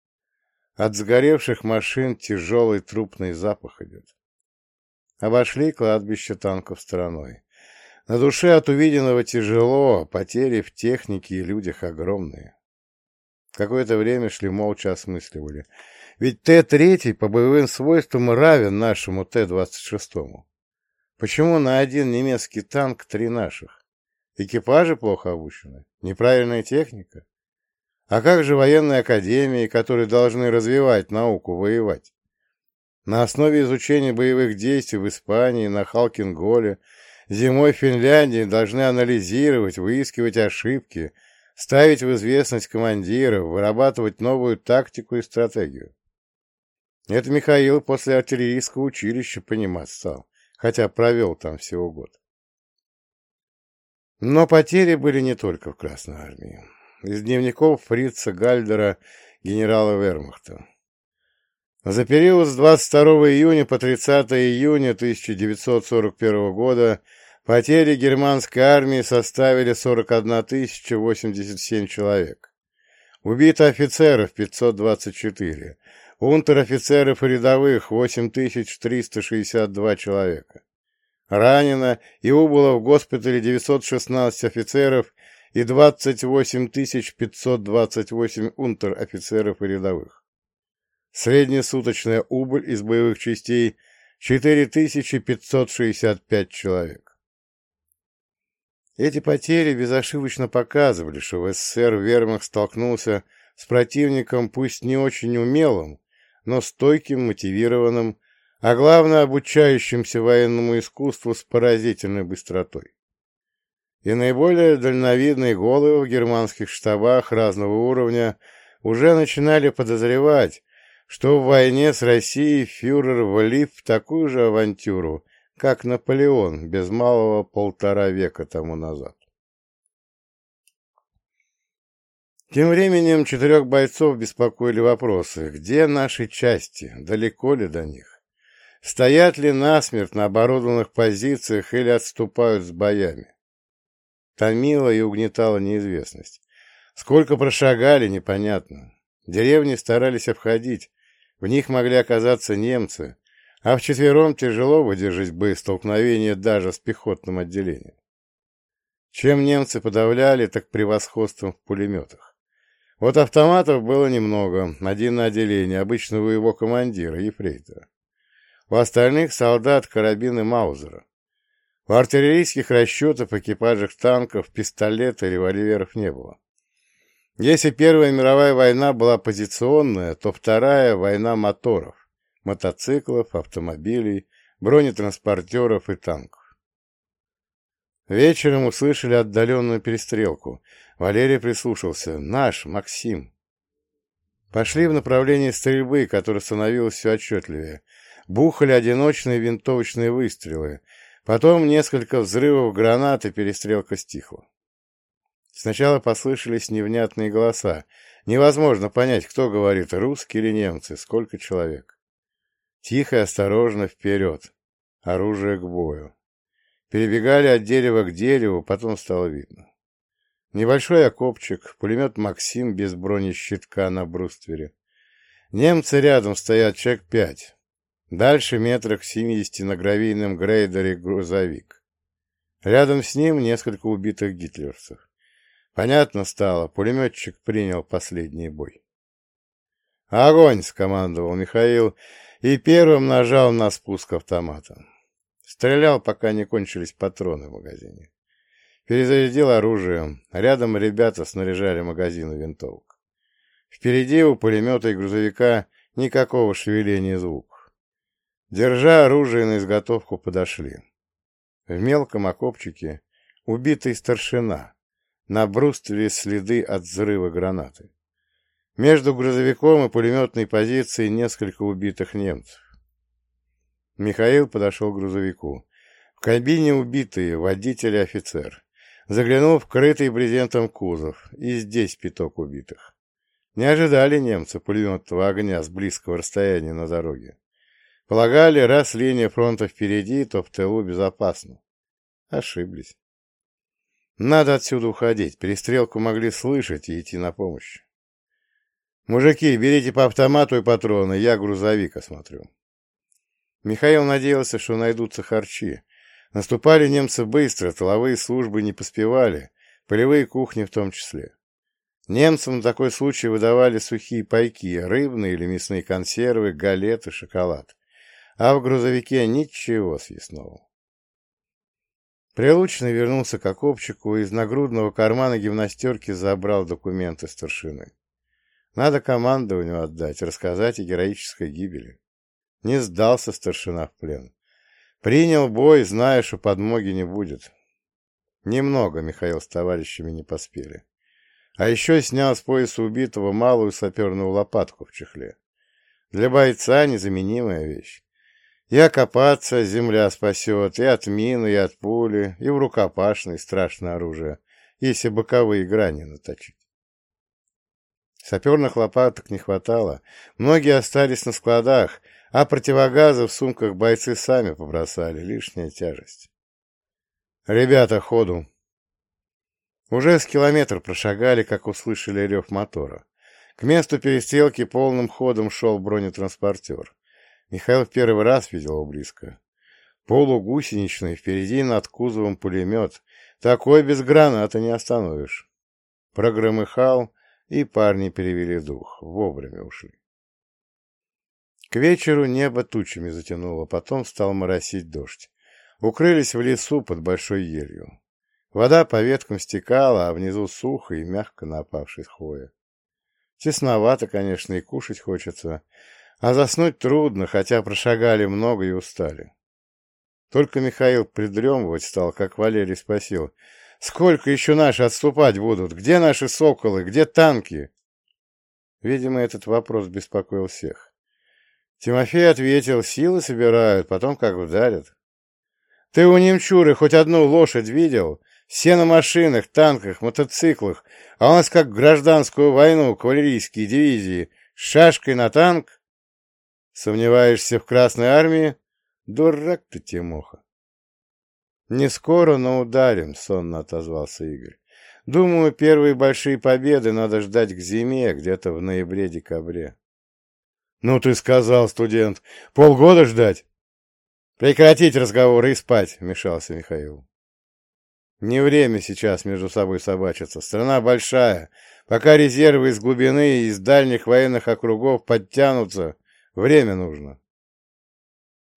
От сгоревших машин тяжелый трупный запах идет. Обошли кладбище танков стороной. На душе от увиденного тяжело, потери в технике и людях огромные. Какое-то время шли молча осмысливали. Ведь Т-3 по боевым свойствам равен нашему Т-26. Почему на один немецкий танк три наших? Экипажи плохо обучены? Неправильная техника? А как же военные академии, которые должны развивать науку воевать? На основе изучения боевых действий в Испании, на Халкинголе, зимой в Финляндии должны анализировать, выискивать ошибки, ставить в известность командиров, вырабатывать новую тактику и стратегию. Это Михаил после артиллерийского училища понимать стал, хотя провел там всего год. Но потери были не только в Красной армии. Из дневников фрица Гальдера генерала Вермахта. За период с 22 июня по 30 июня 1941 года потери германской армии составили 41 087 человек. Убито офицеров 524, унтер-офицеров и рядовых 8362 человека. Ранено и убыло в госпитале 916 офицеров и 28 528 унтер-офицеров и рядовых. Среднесуточная убыль из боевых частей 4565 человек. Эти потери безошибочно показывали, что в СССР вермахт столкнулся с противником пусть не очень умелым, но стойким, мотивированным, а главное, обучающимся военному искусству с поразительной быстротой. И наиболее дальновидные головы в германских штабах разного уровня уже начинали подозревать, что в войне с Россией фюрер влип в такую же авантюру, как Наполеон без малого полтора века тому назад. Тем временем четырех бойцов беспокоили вопросы, где наши части, далеко ли до них, стоят ли насмерть на оборудованных позициях или отступают с боями. Томила и угнетала неизвестность. Сколько прошагали, непонятно. Деревни старались обходить, в них могли оказаться немцы, а вчетвером тяжело выдержать боестолкновение даже с пехотным отделением. Чем немцы подавляли, так превосходством в пулеметах. Вот автоматов было немного, один на отделение, обычно у его командира, ефрейтора. У остальных солдат карабины Маузера. У артиллерийских расчетов, экипажах танков, пистолета револьверов не было. Если Первая мировая война была позиционная, то Вторая — война моторов, мотоциклов, автомобилей, бронетранспортеров и танков. Вечером услышали отдаленную перестрелку. Валерий прислушался. «Наш, Максим!» Пошли в направлении стрельбы, которая становилась все отчетливее. Бухали одиночные винтовочные выстрелы. Потом несколько взрывов гранат, и перестрелка стихла. Сначала послышались невнятные голоса. Невозможно понять, кто говорит, русские или немцы, сколько человек. Тихо и осторожно вперед. Оружие к бою. Перебегали от дерева к дереву, потом стало видно. Небольшой окопчик, пулемет «Максим» без бронещитка на бруствере. Немцы рядом стоят человек пять. Дальше метрах семидесяти на гравийном грейдере грузовик. Рядом с ним несколько убитых гитлерцев. Понятно стало, пулеметчик принял последний бой. «Огонь!» — скомандовал Михаил и первым нажал на спуск автомата. Стрелял, пока не кончились патроны в магазине. Перезарядил оружие. Рядом ребята снаряжали магазины винтовок. Впереди у пулемета и грузовика никакого шевеления звуков. Держа оружие на изготовку, подошли. В мелком окопчике убитый старшина. На бруствере следы от взрыва гранаты. Между грузовиком и пулеметной позицией несколько убитых немцев. Михаил подошел к грузовику. В кабине убитые, водитель и офицер. Заглянул в крытый брезентом кузов, и здесь пяток убитых. Не ожидали немцы пулеметного огня с близкого расстояния на дороге. Полагали, раз линия фронта впереди, то в тылу безопасно. Ошиблись. Надо отсюда уходить. Перестрелку могли слышать и идти на помощь. Мужики, берите по автомату и патроны, я грузовик осмотрю. Михаил надеялся, что найдутся харчи. Наступали немцы быстро, тыловые службы не поспевали, полевые кухни в том числе. Немцам на такой случай выдавали сухие пайки, рыбные или мясные консервы, галеты, шоколад. А в грузовике ничего съестного. Прилучный вернулся к окопчику и из нагрудного кармана гимнастерки забрал документы старшины. Надо командованию отдать, рассказать о героической гибели. Не сдался старшина в плен. Принял бой, зная, что подмоги не будет. Немного Михаил с товарищами не поспели. А еще снял с пояса убитого малую саперную лопатку в чехле. Для бойца незаменимая вещь. И окопаться земля спасет, и от мины, и от пули, и в рукопашной страшное оружие, если боковые грани наточить. Саперных лопаток не хватало, многие остались на складах, а противогазы в сумках бойцы сами побросали, лишняя тяжесть. «Ребята, ходу!» Уже с километр прошагали, как услышали рев мотора. К месту перестрелки полным ходом шел бронетранспортер. Михаил в первый раз видел его близко. Полугусеничный, впереди над кузовом пулемет. Такой без граната не остановишь. Прогромыхал, и парни перевели дух. Вовремя ушли. К вечеру небо тучами затянуло, потом стал моросить дождь. Укрылись в лесу под большой елью. Вода по веткам стекала, а внизу сухо и мягко напавшей хвоя. Тесновато, конечно, и кушать хочется, а заснуть трудно, хотя прошагали много и устали. Только Михаил придремывать стал, как Валерий спросил. «Сколько еще наши отступать будут? Где наши соколы? Где танки?» Видимо, этот вопрос беспокоил всех. Тимофей ответил, силы собирают, потом как вдарят. «Ты у немчуры хоть одну лошадь видел? Все на машинах, танках, мотоциклах, а у нас как гражданскую войну, кавалерийские дивизии, с шашкой на танк?» Сомневаешься в Красной Армии? Дурак ты, Тимоха. Не скоро, но ударим, сонно отозвался Игорь. Думаю, первые большие победы надо ждать к зиме, где-то в ноябре-декабре. Ну, ты сказал, студент, полгода ждать? Прекратить разговоры и спать, вмешался Михаил. Не время сейчас между собой собачиться. Страна большая. Пока резервы из глубины и из дальних военных округов подтянутся, Время нужно.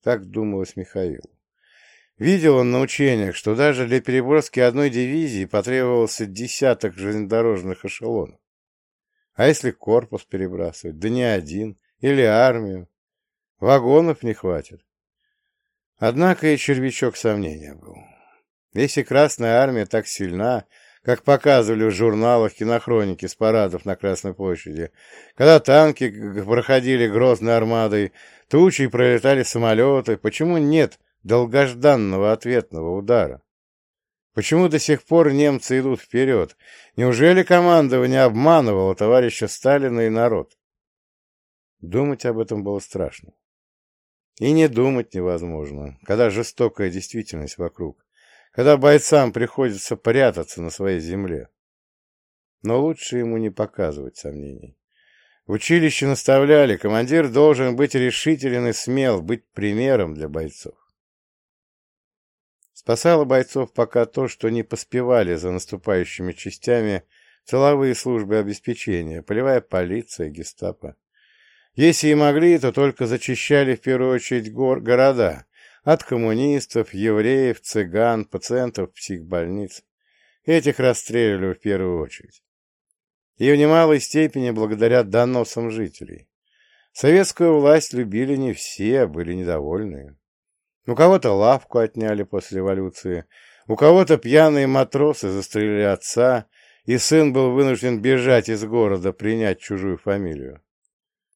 Так думалось Михаилу. Видел он на учениях, что даже для переброски одной дивизии потребовался десяток железнодорожных эшелонов. А если корпус перебрасывать? Да не один. Или армию. Вагонов не хватит. Однако и червячок сомнения был. Если Красная Армия так сильна, как показывали в журналах кинохроники с парадов на Красной площади, когда танки проходили грозной армадой, тучи пролетали самолеты, почему нет долгожданного ответного удара? Почему до сих пор немцы идут вперед? Неужели командование обманывало товарища Сталина и народ? Думать об этом было страшно. И не думать невозможно, когда жестокая действительность вокруг когда бойцам приходится прятаться на своей земле. Но лучше ему не показывать сомнений. В училище наставляли, командир должен быть решителен и смел, быть примером для бойцов. Спасало бойцов пока то, что не поспевали за наступающими частями тыловые службы обеспечения, полевая полиция, гестапо. Если и могли, то только зачищали в первую очередь гор города, От коммунистов, евреев, цыган, пациентов психбольниц. Этих расстреливали в первую очередь. И в немалой степени благодаря доносам жителей. Советскую власть любили не все, были недовольны. У кого-то лавку отняли после революции, у кого-то пьяные матросы застрелили отца, и сын был вынужден бежать из города, принять чужую фамилию.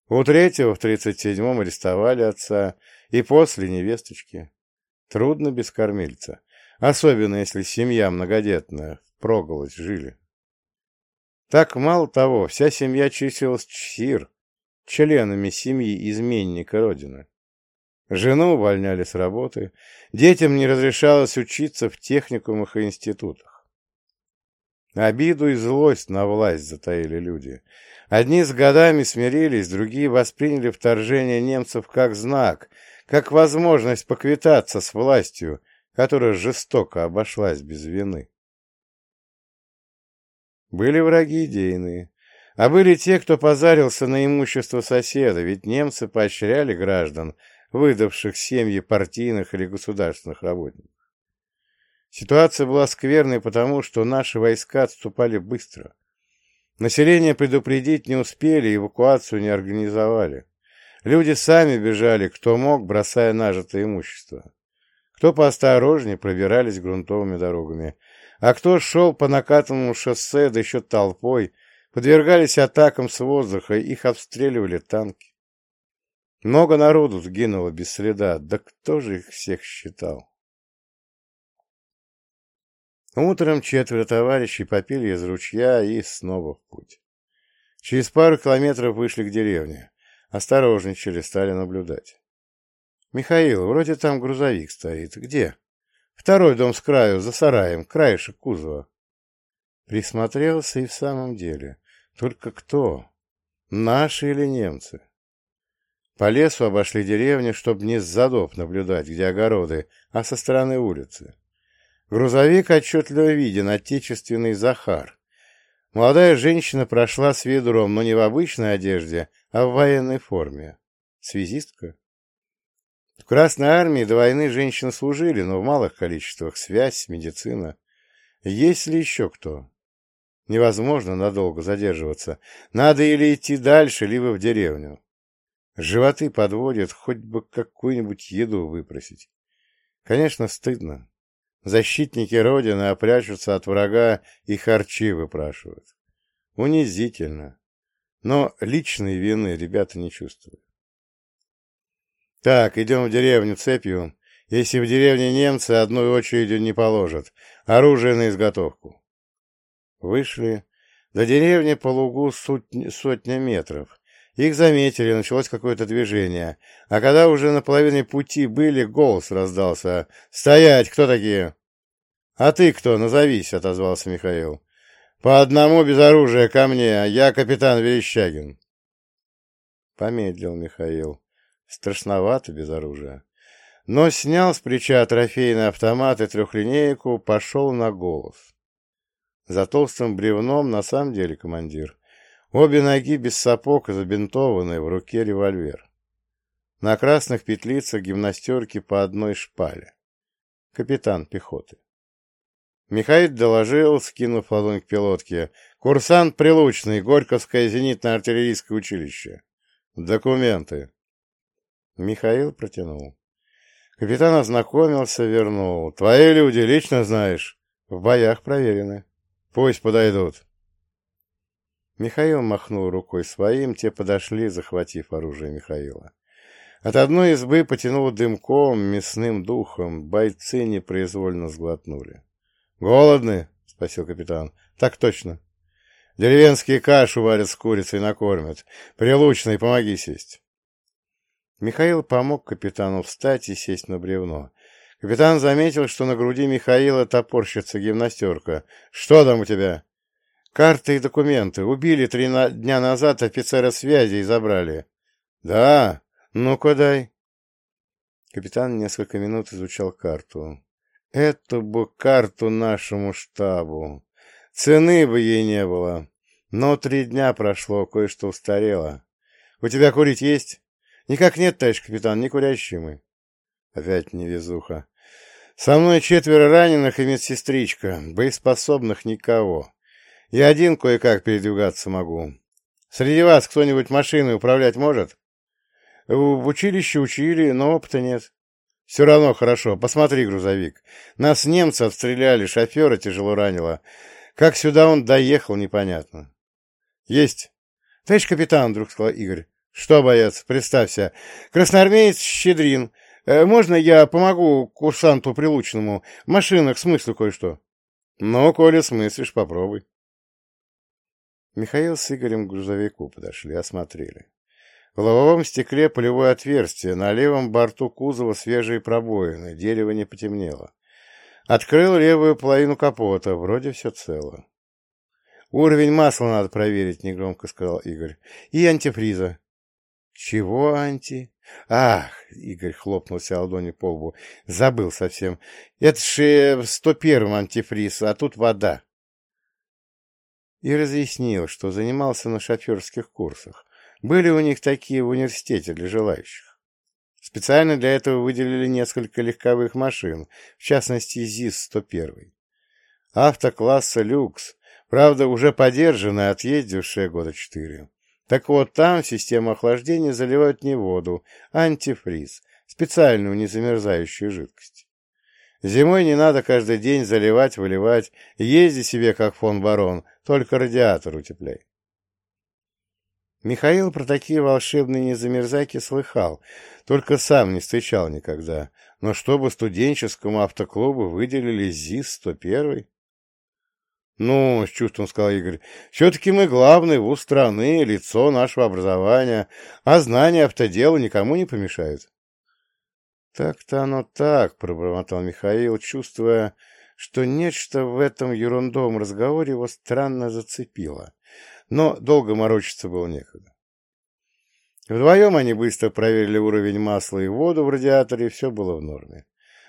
У третьего в тридцать седьмом арестовали отца, и после невесточки. Трудно без кормильца, особенно если семья многодетная, проголодь жили. Так, мало того, вся семья числилась чсир, членами семьи изменника Родины. Жену увольняли с работы, детям не разрешалось учиться в техникумах и институтах. Обиду и злость на власть затаили люди. Одни с годами смирились, другие восприняли вторжение немцев как знак, как возможность поквитаться с властью, которая жестоко обошлась без вины. Были враги идейные, а были те, кто позарился на имущество соседа, ведь немцы поощряли граждан выдавших семьи партийных или государственных работников. Ситуация была скверной потому, что наши войска отступали быстро. Население предупредить не успели, эвакуацию не организовали. Люди сами бежали, кто мог, бросая нажитое имущество. Кто поосторожнее пробирались грунтовыми дорогами, а кто шел по накатанному шоссе, да еще толпой, подвергались атакам с воздуха, их обстреливали танки. Много народу сгинуло без следа, да кто же их всех считал? Утром четверо товарищей попили из ручья и снова в путь. Через пару километров вышли к деревне. Осторожничали, стали наблюдать. «Михаил, вроде там грузовик стоит. Где?» «Второй дом с краю, за сараем, краешек кузова». Присмотрелся и в самом деле. Только кто? Наши или немцы? По лесу обошли деревню, чтобы не с задов наблюдать, где огороды, а со стороны улицы. Грузовик отчетливо виден, отечественный Захар. Молодая женщина прошла с ведром, но не в обычной одежде, а в военной форме. Связистка? В Красной армии до войны женщины служили, но в малых количествах. Связь, медицина. Есть ли еще кто? Невозможно надолго задерживаться. Надо или идти дальше, либо в деревню. Животы подводят, хоть бы какую-нибудь еду выпросить. Конечно, стыдно. Защитники Родины опрячутся от врага и харчи выпрашивают. Унизительно. Но личной вины ребята не чувствуют. Так, идем в деревню цепью. Если в деревне немцы, одной очередью не положат. Оружие на изготовку. Вышли. До деревни по лугу сотня, метров. Их заметили, началось какое-то движение. А когда уже на половине пути были, голос раздался. «Стоять! Кто такие?» «А ты кто? Назовись!» — отозвался Михаил. «По одному без оружия ко мне. Я капитан Верещагин». Помедлил Михаил. Страшновато без оружия. Но снял с плеча трофейный автомат и трехлинейку, пошел на голос. За толстым бревном на самом деле командир. Обе ноги без сапог и забинтованные, в руке револьвер. На красных петлицах гимнастерки по одной шпале. Капитан пехоты. Михаил доложил, скинув ладонь к пилотке. Курсант Прилучный, Горьковское зенитно-артиллерийское училище. Документы. Михаил протянул. Капитан ознакомился, вернул. Твои люди лично знаешь? В боях проверены. Пусть подойдут. Михаил махнул рукой своим, те подошли, захватив оружие Михаила. От одной избы потянуло дымком, мясным духом, бойцы непроизвольно сглотнули. «Голодны?» — спросил капитан. «Так точно. Деревенские кашу варят с курицей накормят. Прилучный, помоги сесть». Михаил помог капитану встать и сесть на бревно. Капитан заметил, что на груди Михаила топорщится гимнастерка. «Что там у тебя?» Карты и документы. Убили три на... дня назад офицера связи и забрали. Да? Ну-ка дай. Капитан несколько минут изучал карту. Эту бы карту нашему штабу. Цены бы ей не было. Но три дня прошло, кое-что устарело. У тебя курить есть? Никак нет, товарищ капитан, не курящие мы. Опять невезуха. Со мной четверо раненых и медсестричка, боеспособных никого. Я один кое-как передвигаться могу. Среди вас кто-нибудь машиной управлять может? В училище учили, но опыта нет. Все равно хорошо. Посмотри, грузовик. Нас немцы обстреляли, шофера тяжело ранило. Как сюда он доехал, непонятно. Есть. Товарищ капитан, вдруг сказал Игорь. Что, боец, представься. Красноармеец Щедрин. Э, можно я помогу курсанту Прилучному? В машинах смыслю кое-что. Ну, коли смыслишь, попробуй. Михаил с Игорем к грузовику подошли, осмотрели. В лобовом стекле полевое отверстие, на левом борту кузова свежие пробоины, дерево не потемнело. Открыл левую половину капота, вроде все цело. «Уровень масла надо проверить», — негромко сказал Игорь. «И антифриза». «Чего анти?» «Ах!» — Игорь хлопнулся ладони по лбу. «Забыл совсем. Это же сто первом антифриз, а тут вода». И разъяснил, что занимался на шоферских курсах. Были у них такие в университете для желающих. Специально для этого выделили несколько легковых машин, в частности ЗИС-101. Автокласса «Люкс», правда, уже подержанная, отъездившая года четыре. Так вот, там в систему охлаждения заливают не воду, а антифриз, специальную незамерзающую жидкость. Зимой не надо каждый день заливать, выливать, езди себе как фон барон, только радиатор утепляй. Михаил про такие волшебные незамерзайки слыхал, только сам не встречал никогда. Но чтобы студенческому автоклубу выделили ЗИС-101? Ну, с чувством сказал Игорь, все-таки мы главный вуз страны, лицо нашего образования, а знания автодела никому не помешают. Так-то оно так, пробормотал Михаил, чувствуя, что нечто в этом ерундовом разговоре его странно зацепило но долго морочиться было некогда. Вдвоем они быстро проверили уровень масла и воду в радиаторе, и все было в норме.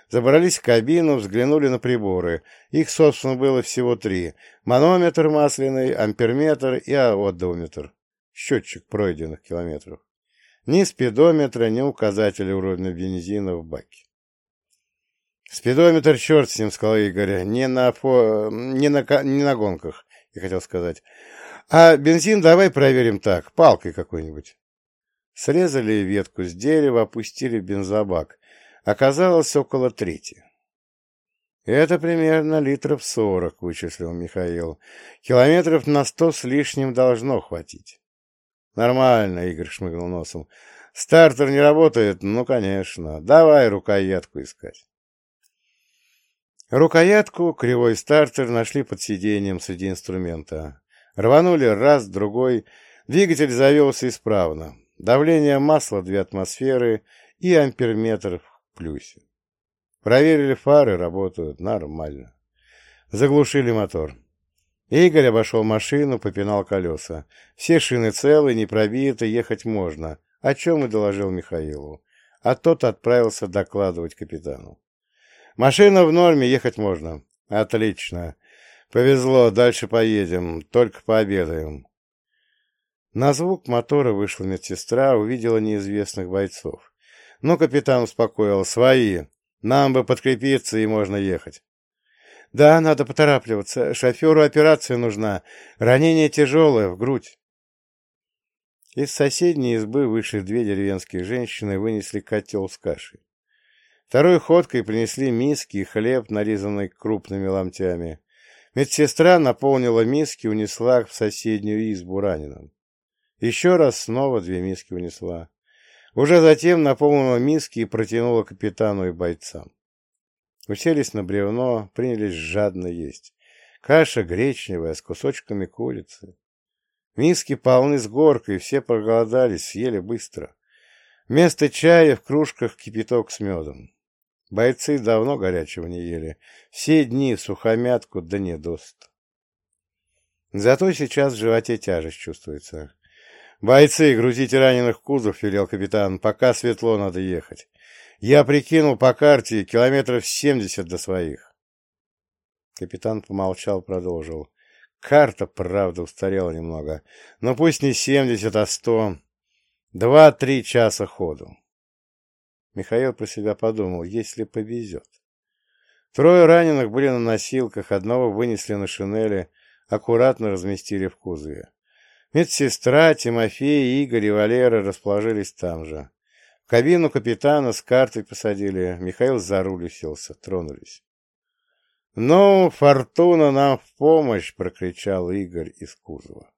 Забрались в кабину, взглянули на приборы. Их, собственно, было всего три. Манометр масляный, амперметр и аодометр. Счетчик пройденных километров. Ни спидометра, ни указателя уровня бензина в баке. Спидометр, черт с ним, сказал Игорь, не на, фо... не на... не на гонках, я хотел сказать. А бензин давай проверим так, палкой какой-нибудь. Срезали ветку с дерева, опустили в бензобак. Оказалось около трети. Это примерно литров сорок, вычислил Михаил. Километров на сто с лишним должно хватить. Нормально, Игорь шмыгнул носом. Стартер не работает? Ну, конечно. Давай рукоятку искать. Рукоятку, кривой стартер нашли под сиденьем среди инструмента. Рванули раз, другой. Двигатель завелся исправно. Давление масла две атмосферы и амперметр в плюсе. Проверили фары, работают нормально. Заглушили мотор. Игорь обошел машину, попинал колеса. Все шины целы, не пробиты, ехать можно, о чем и доложил Михаилу. А тот отправился докладывать капитану. «Машина в норме, ехать можно». «Отлично. Повезло, дальше поедем, только пообедаем. На звук мотора вышла медсестра, увидела неизвестных бойцов. Но капитан успокоил, свои, нам бы подкрепиться и можно ехать. Да, надо поторапливаться, шоферу операция нужна, ранение тяжелое, в грудь. Из соседней избы вышли две деревенские женщины и вынесли котел с кашей. Второй ходкой принесли миски и хлеб, нарезанный крупными ломтями. Медсестра наполнила миски, унесла в соседнюю избу раненым. Еще раз снова две миски унесла. Уже затем наполнила миски и протянула капитану и бойцам. Уселись на бревно, принялись жадно есть. Каша гречневая, с кусочками курицы. Миски полны с горкой, все проголодались, съели быстро. Вместо чая в кружках кипяток с медом. Бойцы давно горячего не ели. Все дни сухомятку да не дост. Зато сейчас в животе тяжесть чувствуется. «Бойцы, грузите раненых в кузов», — велел капитан. «Пока светло, надо ехать. Я прикинул по карте километров семьдесят до своих». Капитан помолчал, продолжил. «Карта, правда, устарела немного. Но пусть не семьдесят, а сто. Два-три часа ходу. Михаил про себя подумал, если повезет. Трое раненых были на носилках, одного вынесли на шинели, аккуратно разместили в кузове. Медсестра, Тимофей, Игорь и Валера расположились там же. Кабину капитана с картой посадили, Михаил за руль уселся, тронулись. «Ну, фортуна нам в помощь!» — прокричал Игорь из кузова.